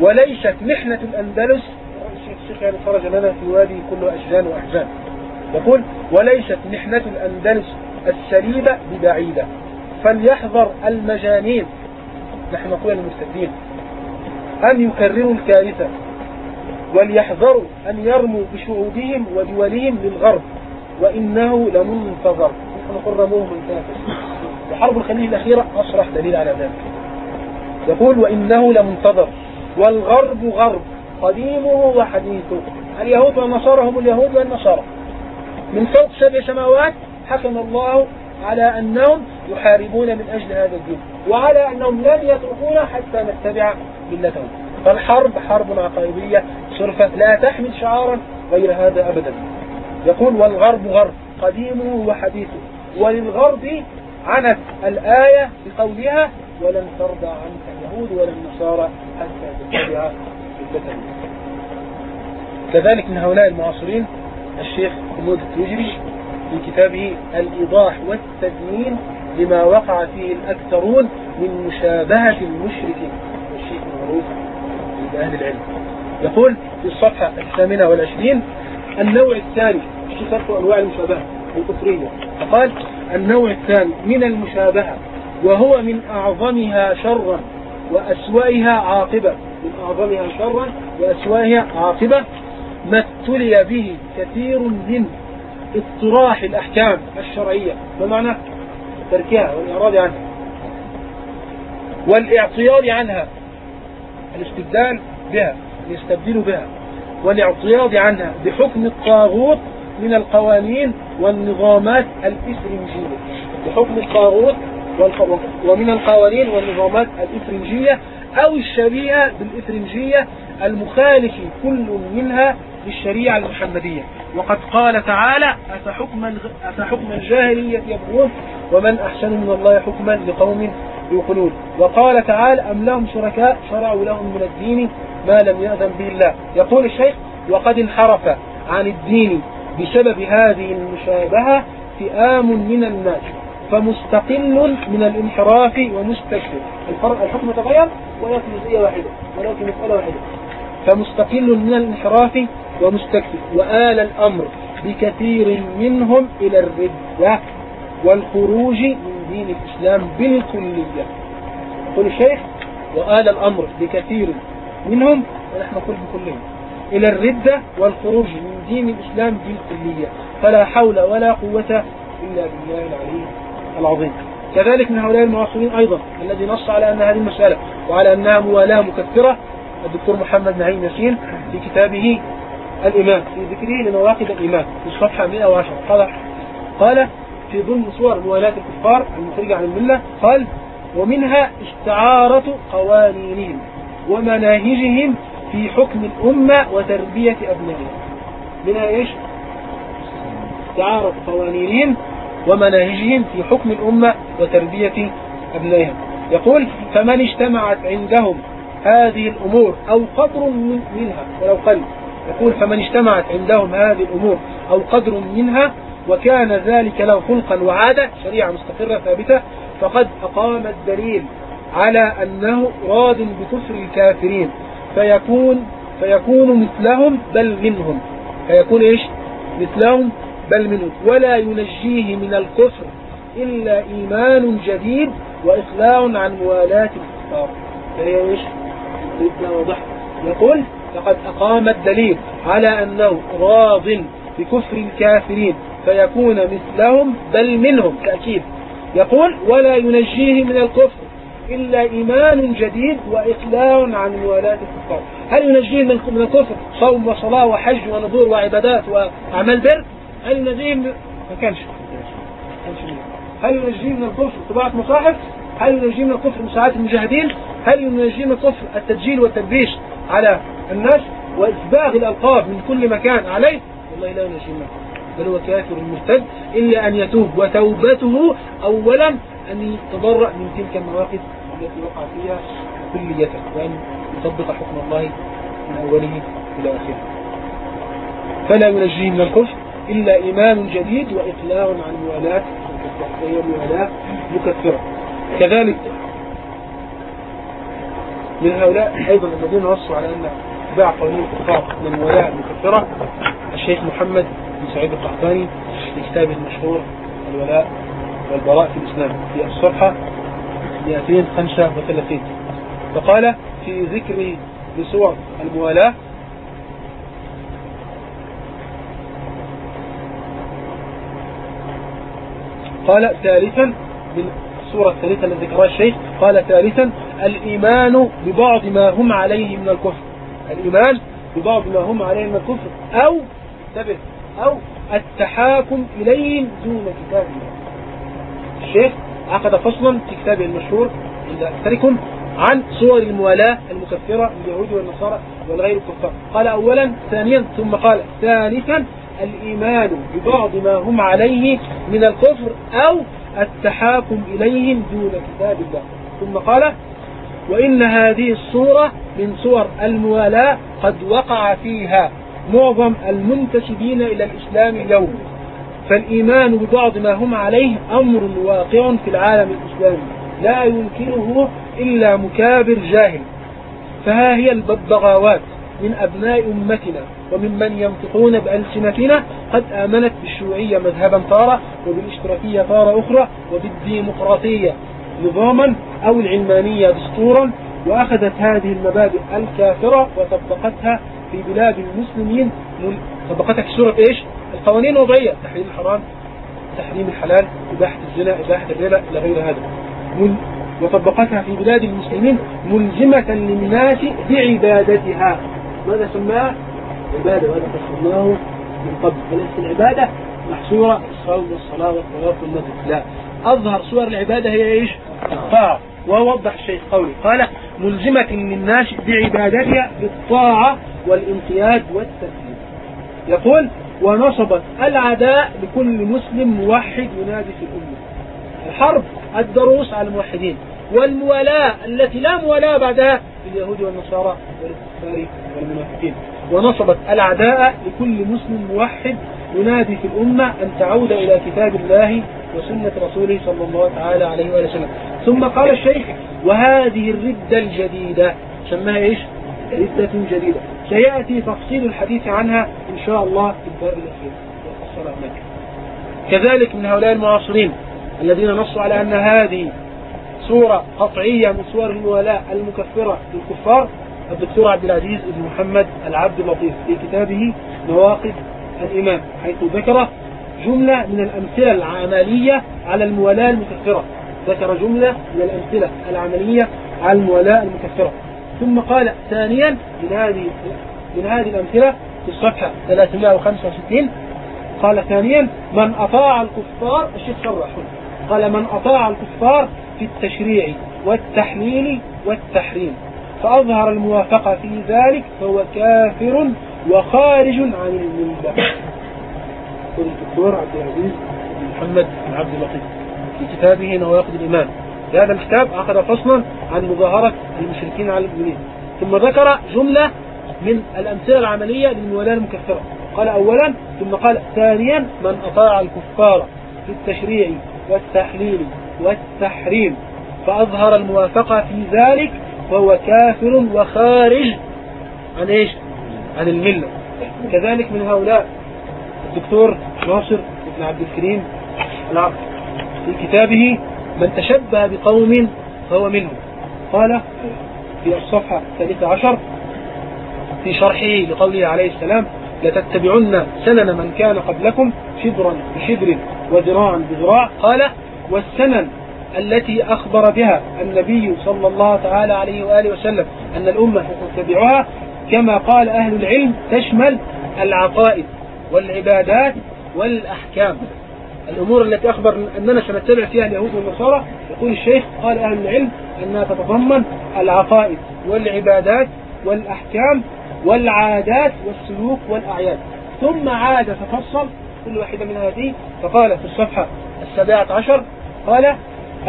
وليست محنة الأندلس الشيخ يعني خرج لنا في وادي كله أشجان وأحزان. يقول وليست محنة الأندلس السليبة ببعيدة. فليحذر المجانين. نحن نقول المرتدين أن يكرروا الكارثة؟ وليحذروا أن يرموا بشعوبهم ودولهم للغرب. وإنه لمنتظر. نحن رموه من كافر وحرب الخليج الأخيرة أصرح دليل على ذلك. يقول وإنه لمنتظر. والغرب غرب. قديمه وحديثه. اليهود والنصارى هم اليهود والنصارى. من فوق سبع سماوات حكم الله على أنهم يحاربون من أجل هذا الدين وعلى أنهم لن يتركونا حتى نتبع ملتهم. فالحرب حرب عقائدية صرفة لا تحمل شعارا غير هذا أبدا. يقول والغرب غرب قديمه وحديثه. وللغرب عنت الآية بقولها ولن ترضى عنك اليهود ولا النصارى حتى تتبع ملتهم كذلك من هؤلاء المعاصرين الشيخ حمود التوجري في كتابه الإيضاح والتدمين لما وقع فيه الأكثرون من مشابهة المشركين الشيخ المعروف عند أهل العلم. يقول في الصفحة الثامنة والعشرين النوع الثاني شفت أنواع المشابهة؟ الكفرية فقال النوع الثاني من المشابهة وهو من أعظمها شرا وأسوأها عاقبة. من أعظمها شرا وأسوأها عاقبة ما ابتلي به كثير من اطراح الأحكام الشرعية. ما معنى؟ تركها والإعراض عنها. والاعتياض عنها. الاستبدال بها يستبدل بها. والاعتياض عنها بحكم الطاغوت من القوانين والنظامات الإفرنجية. بحكم الطاغوت ومن القوانين والنظامات الإفرنجية أو الشبيهة بالإفرنجية المخالف كل منها للشريعة المحمدية. وقد قال تعالى أفحكم, أفحكم الجاهلية يبغون ومن أحسن من الله حكما لقوم يوقنون. وقال تعالى أم لهم شركاء شرعوا لهم من الدين ما لم يأذن به الله. يقول الشيخ وقد انحرف عن الدين بسبب هذه المشابهة فئام من الناس. فمستقل من الانحراف ومستكبر. الحكم تغير وهي جزئية واحدة ولكن مسألة واحدة. فمستقل من الانحراف ومستكبر. وآل الأمر بكثير منهم إلى الردة والخروج من دين الإسلام بالكلية. يقول الشيخ وآل الأمر بكثير منهم ونحن نقول بكلهم إلى الردة والخروج من دين الإسلام بالكلية. فلا حول ولا قوة إلا بالله العلي العظيم. كذلك من هؤلاء المعاصرين أيضا الذي نص على أن هذه المسألة وعلى أنها موالاة مكثرة الدكتور محمد نعيم ياسين في كتابه الإمام في ذكره لمواقف الإمام في الصفحة 110 قال قال في ضمن صور موالاة الكفار المخرجة عن الملة قال ومنها استعارة قوانينهم ومناهجهم في حكم الأمة وتربية أبنائها منها إيش؟ استعارة قوانينهم ومناهجهم في حكم الأمة وتربية أبنائها يقول فمن اجتمعت عندهم هذه الأمور أو قدر منها ولو قل. يقول فمن اجتمعت عندهم هذه الأمور أو قدر منها وكان ذلك له خلقا وعادة شريعة مستقرة ثابتة فقد أقام الدليل على أنه راض بكفر الكافرين فيكون فيكون مثلهم بل منهم. فيكون إيش؟ مثلهم بل منهم ولا ينجيه من الكفر إلا إيمان جديد وإخلاع عن موالاة الكفار. فهي إيش؟ واضح يقول لقد أقام الدليل على أنه راض بكفر الكافرين فيكون مثلهم بل منهم. تأكيد. يقول ولا ينجيه من الكفر إلا إيمان جديد وإقلاع عن موالاة الكفار. هل ينجيه من الكفر صوم وصلاة وحج ونذور وعبادات وأعمال بر؟ هل ينجيه من ما كانش. هل ينجيه من الكفر طباعة مصاحف؟ هل ينجيه من الكفر مساعدة المجاهدين؟ هل ينجيه من الكفر التدجيل والتدبيش على الناس وإسباغ الألقاب من كل مكان عليه؟ والله لا ينجيه منه بل هو كافر مرتد إلا أن يتوب وتوبته أولا أن يتضرع من تلك المواقف التي وقع فيها كلية وأن يطبق حكم الله من أوله إلى آخره. فلا ينجيه من الكفر. إلا إيمان جديد وإقلاع عن موالاة وهي موالاة مكفرة. كذلك من هؤلاء أيضا الذين نصوا على أن اتباع قوانين الكفار من المولاة المكفرة الشيخ محمد بن سعيد القحطاني في كتابه المشهور الولاء والبراء في الإسلام في الصفحة 235 فقال في ذكر بصور الموالاة قال ثالثا من الصورة الثالثة التي ذكرها الشيخ قال ثالثا الإيمان ببعض ما هم عليه من الكفر. الإيمان ببعض ما هم عليه من الكفر. أو انتبه أو التحاكم إليهم دون كتاب الله. الشيخ عقد فصلا في كتابه المشهور عند أكثركم عن صور الموالاة المكفرة لليهود والنصارى والغير الكفار. قال أولا ثانيا ثم قال ثالثا الإيمان ببعض ما هم عليه من الكفر أو التحاكم إليهم دون كتاب الله. ثم قال وإن هذه الصورة من صور الموالاة قد وقع فيها معظم المنتسبين إلى الإسلام اليوم. فالإيمان ببعض ما هم عليه أمر واقع في العالم الإسلامي لا يمكنه إلا مكابر جاهل. فها هي الببغاوات من أبناء أمتنا وممن ينطقون بألسنتنا قد آمنت بالشيوعية مذهبا طارة وبالإشتراكية طارة أخرى وبالديمقراطية نظاما أو العلمانية دستورا وأخذت هذه المبادئ الكافرة وطبقتها في بلاد المسلمين طبقتها في سورة إيش؟ القوانين الوضعية تحريم الحرام تحريم الحلال إباحة الزنا إباحة الربا إلى غير هذا. وطبقتها في بلاد المسلمين ملزمة للناس بعبادتها. ماذا سماها عبادة وهذا فصلناه من قبل. فليست العبادة محصورة الصوم والصلاة والطواف والنذر لا. أظهر صور العبادة هي إيش؟ الطاعة. ووضح الشيخ قولي. قال ملزمة للناس بعبادتها بالطاعة والانقياد والتسليم. يقول ونصبت العداء لكل مسلم موحد ينادي في الأمة. الحرب الدروس على الموحدين. والموالاة التي لا موالاة بعدها لليهود والنصارى والكفار والمنافقين. ونصبت العداء لكل مسلم موحد ينادي في الأمة أن تعود إلى كتاب الله وسنة رسوله صلى الله تعالى عليه وآله وسلم. ثم قال الشيخ وهذه الردة الجديدة. سماها إيش؟ ردة جديدة. سيأتي تفصيل الحديث عنها إن شاء الله في الباب الأخير. والصلاة لك كذلك من هؤلاء المعاصرين الذين نصوا على أن هذه صورة قطعية من صور الموالاة المكفرة للكفار الدكتور عبد العزيز بن محمد العبد اللطيف في كتابه مواقف الإمام حيث ذكر جملة من الأمثلة العملية على الموالاة المكفرة. ذكر جملة من الأمثلة العملية على الموالاة المكفرة. ثم قال ثانيا من هذه من هذه الأمثلة في الصفحة 365 قال ثانيا من أطاع الكفار الشيخ صرح قال من أطاع الكفار في التشريع والتحليل والتحريم. فأظهر الموافقة في ذلك فهو كافر وخارج عن الملة يقول الدكتور عبد العزيز محمد بن عبد اللطيف. في كتابه نواقض الإيمان. هذا الكتاب أخذ فصلا عن مظاهرة المشركين على المؤمنين. ثم ذكر جملة من الأمثلة العملية للموالاة المكفرة. قال أولا ثم قال ثانيا من أطاع الكفار في التشريع والتحليل والتحريم. فأظهر الموافقة في ذلك فهو كافر وخارج عن إيش؟ عن الملة. كذلك من هؤلاء الدكتور ناصر بن عبد الكريم العبد. في كتابه من تشبه بقوم فهو منهم. قال في الصفحة الثالثة عشر في شرحه لقوله عليه السلام لتتبعن سنن من كان قبلكم شبرا بشبر وذراعا بذراع. قال والسنن التي أخبر بها النبي صلى الله تعالى عليه وآله وسلم أن الأمة ستتبعها كما قال أهل العلم تشمل العقائد والعبادات والأحكام. الأمور التي أخبر أننا سنتبع فيها اليهود والنصارى يقول الشيخ قال أهل العلم أنها تتضمن العقائد والعبادات والأحكام والعادات والسلوك والأعياد. ثم عاد تفصل كل واحدة من هذه. فقال في الصفحة السابعة عشر قال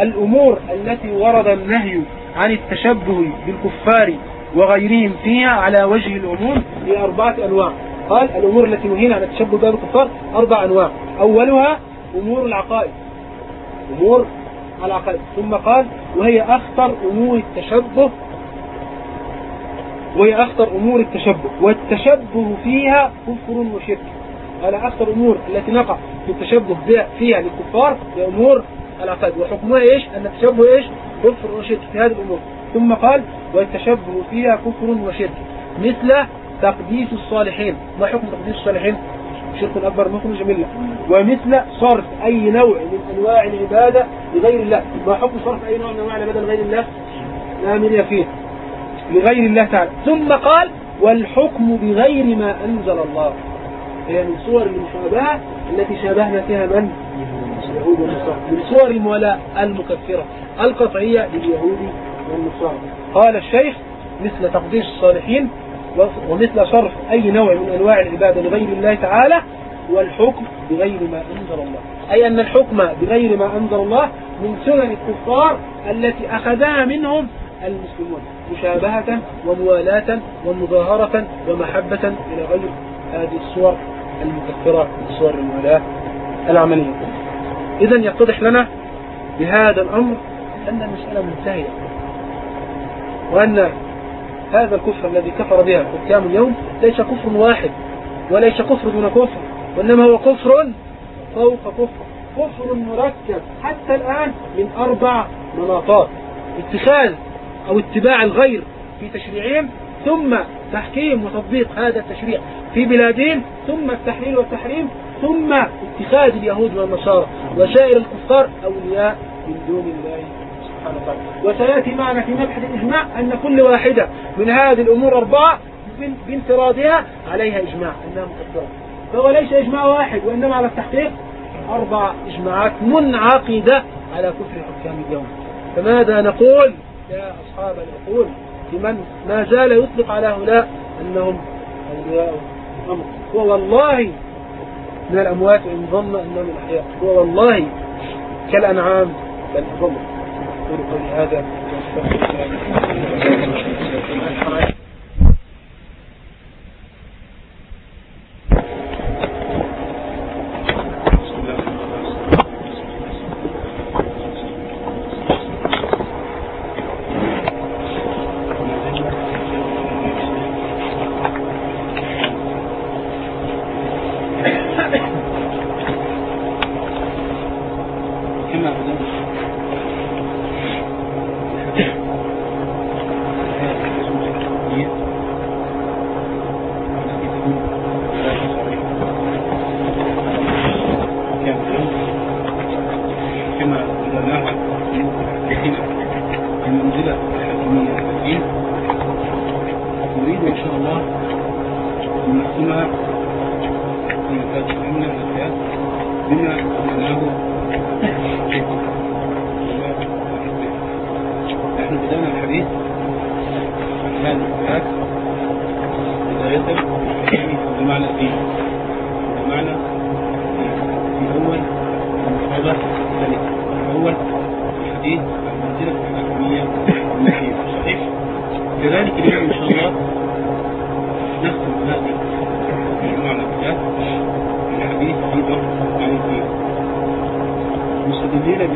الأمور التي ورد النهي عن التشبه بالكفار وغيرهم فيها على وجه العموم هي أربعة أنواع. قال الأمور التي نهينا عن التشبه بها بالكفار أربع أنواع. أولها أمور العقائد. أمور العقائد. ثم قال وهي أخطر أمور التشبه وهي أخطر أمور التشبه والتشبه فيها كفر وشرك. قال أخطر أمور التي نقع في التشبه فيها للكفار هي أمور العقائد. وحكمها إيش؟ أن التشبه إيش؟ كفر وشرك في هذه الأمور. ثم قال والتشبه فيها كفر وشرك. مثل تقديس الصالحين. ما حكم تقديس الصالحين؟ شرك أكبر من جميلة ومثل صرف أي نوع من أنواع العبادة لغير الله. ما حكم صرف أي نوع من أنواع العبادة لغير الله؟ لا فيه لغير الله تعالى. ثم قال والحكم بغير ما أنزل الله. هي من صور المشابهة التي شابهنا فيها من؟ اليهود والنصارى. من صور المولاة المكفرة القطعية لليهود والنصارى. قال الشيخ مثل تقديس الصالحين ومثل صرف أي نوع من أنواع العبادة لغير الله تعالى والحكم بغير ما أنزل الله. أي أن الحكم بغير ما أنزل الله من سنن الكفار التي أخذها منهم المسلمون. مشابهة وموالاة ومظاهرة ومحبة إلى غير هذه الصور المكفرة صور الموالاة العملية. إذا يتضح لنا بهذا الأمر أن المسألة منتهية وأن هذا الكفر الذي كفر بها حكام اليوم ليس كفر واحد وليس كفر دون كفر وإنما هو كفر فوق كفر كفر مركب حتى الآن من أربع مناطات اتخاذ أو اتباع الغير في تشريعهم ثم تحكيم وتطبيق هذا التشريع في بلادهم ثم التحليل والتحريم ثم اتخاذ اليهود والنصارى وسائر الكفار أولياء من دون الله سبحانه وتعالى. وسيأتي معنا في مبحث الإجماع أن كل واحدة من هذه الأمور أربعة بانفرادها عليها إجماع أنها مكفرة فهو ليس إجماع واحد وإنما على التحقيق أربع إجماعات منعقدة على كفر حكام اليوم. فماذا نقول؟ يا أصحاب العقول لمن ما زال يطلق على هؤلاء أنهم أولياء الأمر. ووالله من الأموات إن ظن أنهم الأحياء. ووالله كالأنعام بل أظل أقول قولي هذا.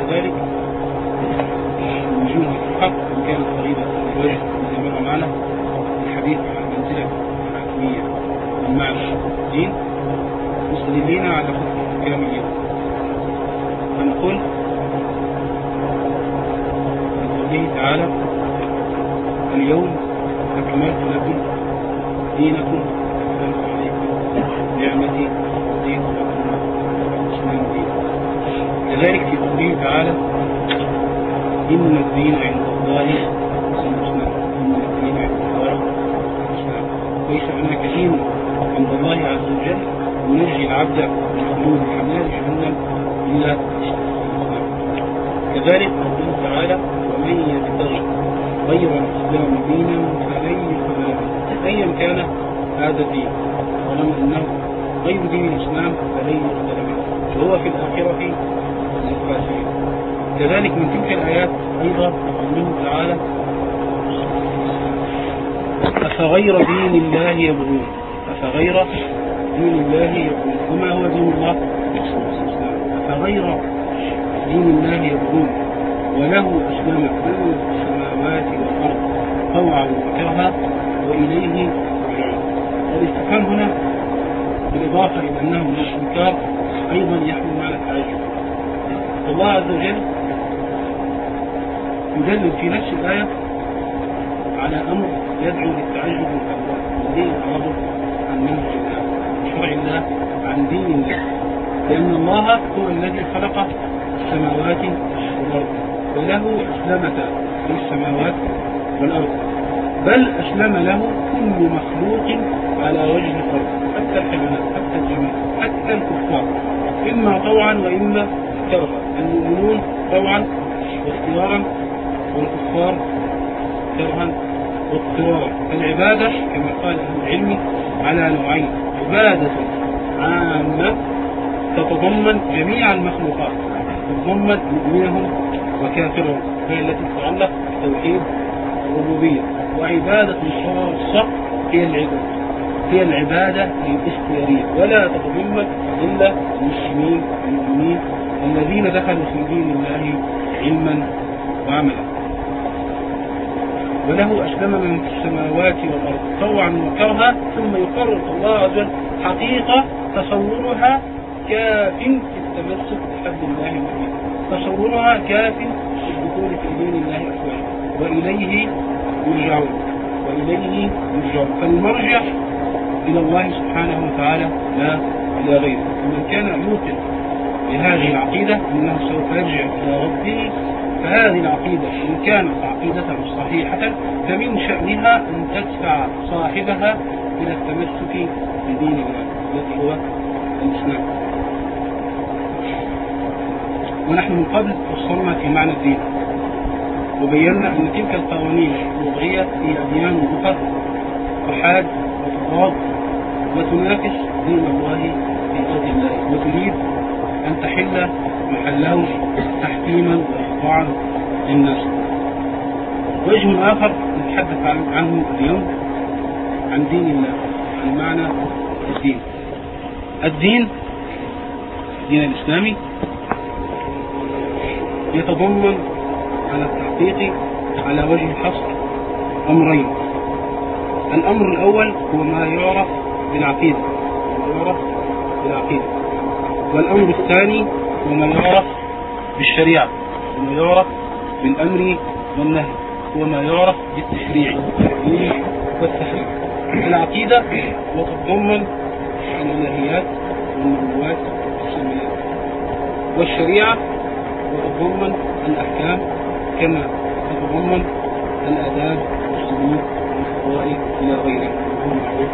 بذلك وجوه الحق إن كانت قريبة الوجه الذي مر معنا الحديث عن منزلة الحاكمية والمعنى الدين مستدلين على حكم كلام اليوم فنقول قوله تعالى اليوم أكملت لكم دينكم وأتممت عليكم نعمتي ورضيت لكم الإسلام دينا كذلك في قوله تعالى إن الدين عند الله ليس هناك دين عند الله عز وجل ينجي العبد من خلود حمال جهنم إلا كذلك قوله تعالى ومن يبتغي غير الإسلام دينا فلن يقبل أيا كان هذا الدين طالما أنه غير دين الإسلام فلن يقبل منه وهو في الآخرة من الخاسرين كذلك من تلك الآيات أيضا قوله تعالى أفغير دين الله يبغون. أفغير دين الله يبغون. وما هو دين الله؟ أفغير دين الله يبغون. وله أسلم كل السماوات والأرض. طوعا وكرها وإليه يرجعون. هنا بالإضافة إلى أنه من الإنكار أيضا يحمل معنى التعجب الله عز وجل يدلل في نفس الآية على أمر يدعو للتعجب الله الذي يعرض عن منهج الله شرع الله عن دين الله. لأن الله هو الذي خلق السماوات والأرض وله أسلمتا في السماوات والأرض. بل أسلم له كل مخلوق على وجه الأرض حتى الحيوانات حتى الجمال حتى الكفار. إما طوعا وإما كرها المؤمنون طوعا واختيارا والكفار كرها واضطرارا العبادة كما قال أهل العلم على نوعين. عبادة عامة تتضمن جميع المخلوقات. تتضمن مؤمنهم وكافرهم. هي التي تتعلق بتوحيد الربوبية وعبادة خاصة هي العبادة. هي العبادة الاختيارية. ولا تتضمن إلا المسلمين المؤمنين الذين دخلوا في دين الله علما وعملا. وله أسلم من في السماوات والأرض. طوعا وكرها ثم يقرر الله عز وجل حقيقة تصورها كاف في التمسك بحد الله المبين تصورها كاف في الدخول في دين الله أفواجا. وإليه يرجعون. وإليه يرجعون. فالمرجع إلى الله سبحانه وتعالى لا إلى غيره. ومن كان يوقن بهذه العقيدة أنه سوف يرجع إلى ربه فهذه العقيدة إن كانت عقيدة صحيحة فمن شأنها أن تدفع صاحبها إلى التمسك بدين الله الذي هو الإسلام ونحن من قبل فصلنا في معنى الدين وبينا أن تلك القوانين الوضعية هي أديان أخرى تحاد وتضاد وتنافس دين الله في أرض الله وتريد أن تحل محله تحكيما وإخضاعا للناس وجه آخر نتحدث عنه اليوم عن دين الله عن معنى الدين. الدين الدين الإسلامي يتضمن على التحقيق على وجه الحصر أمرين. الأمر الأول هو ما يعرف بالعقيدة ما يعرف بالعقيدة. والأمر الثاني هو ما يعرف بالشريعة. وما يعرف بالأمر والنهي هو ما يعرف بالتشريع. والتحريم. العقيدة وتتضمن الإلهيات والنبوات والسميات والشريعة وتتضمن الأحكام كما تتضمن الآداب والسلوك والفضائل إلى غيره وهو معروف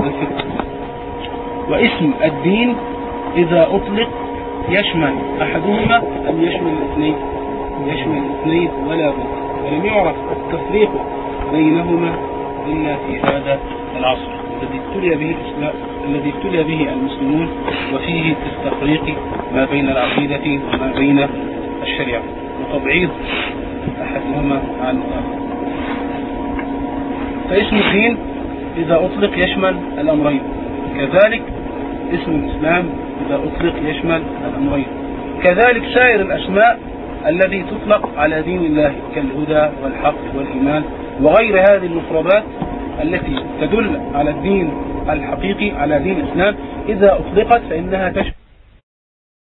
الفقه. واسم الدين إذا أطلق يشمل أحدهما أم يشمل الاثنين يشمل الاثنين ولا بد. ولم يعرف التفريق بينهما إلا في هذا العصر الذي ابتلي به الذي ابتلي به المسلمون وفيه التفريق ما بين العقيدة وما بين الشريعة. وتبعيض أحدهما عن الآخر. فاسم الدين إذا أطلق يشمل الأمرين. كذلك اسم الإسلام إذا أطلق يشمل الأمرين كذلك سائر الأسماء الذي تطلق على دين الله كالهدى والحق والإيمان وغير هذه المفردات التي تدل على الدين الحقيقي على دين الإسلام إذا أطلقت فإنها تشمل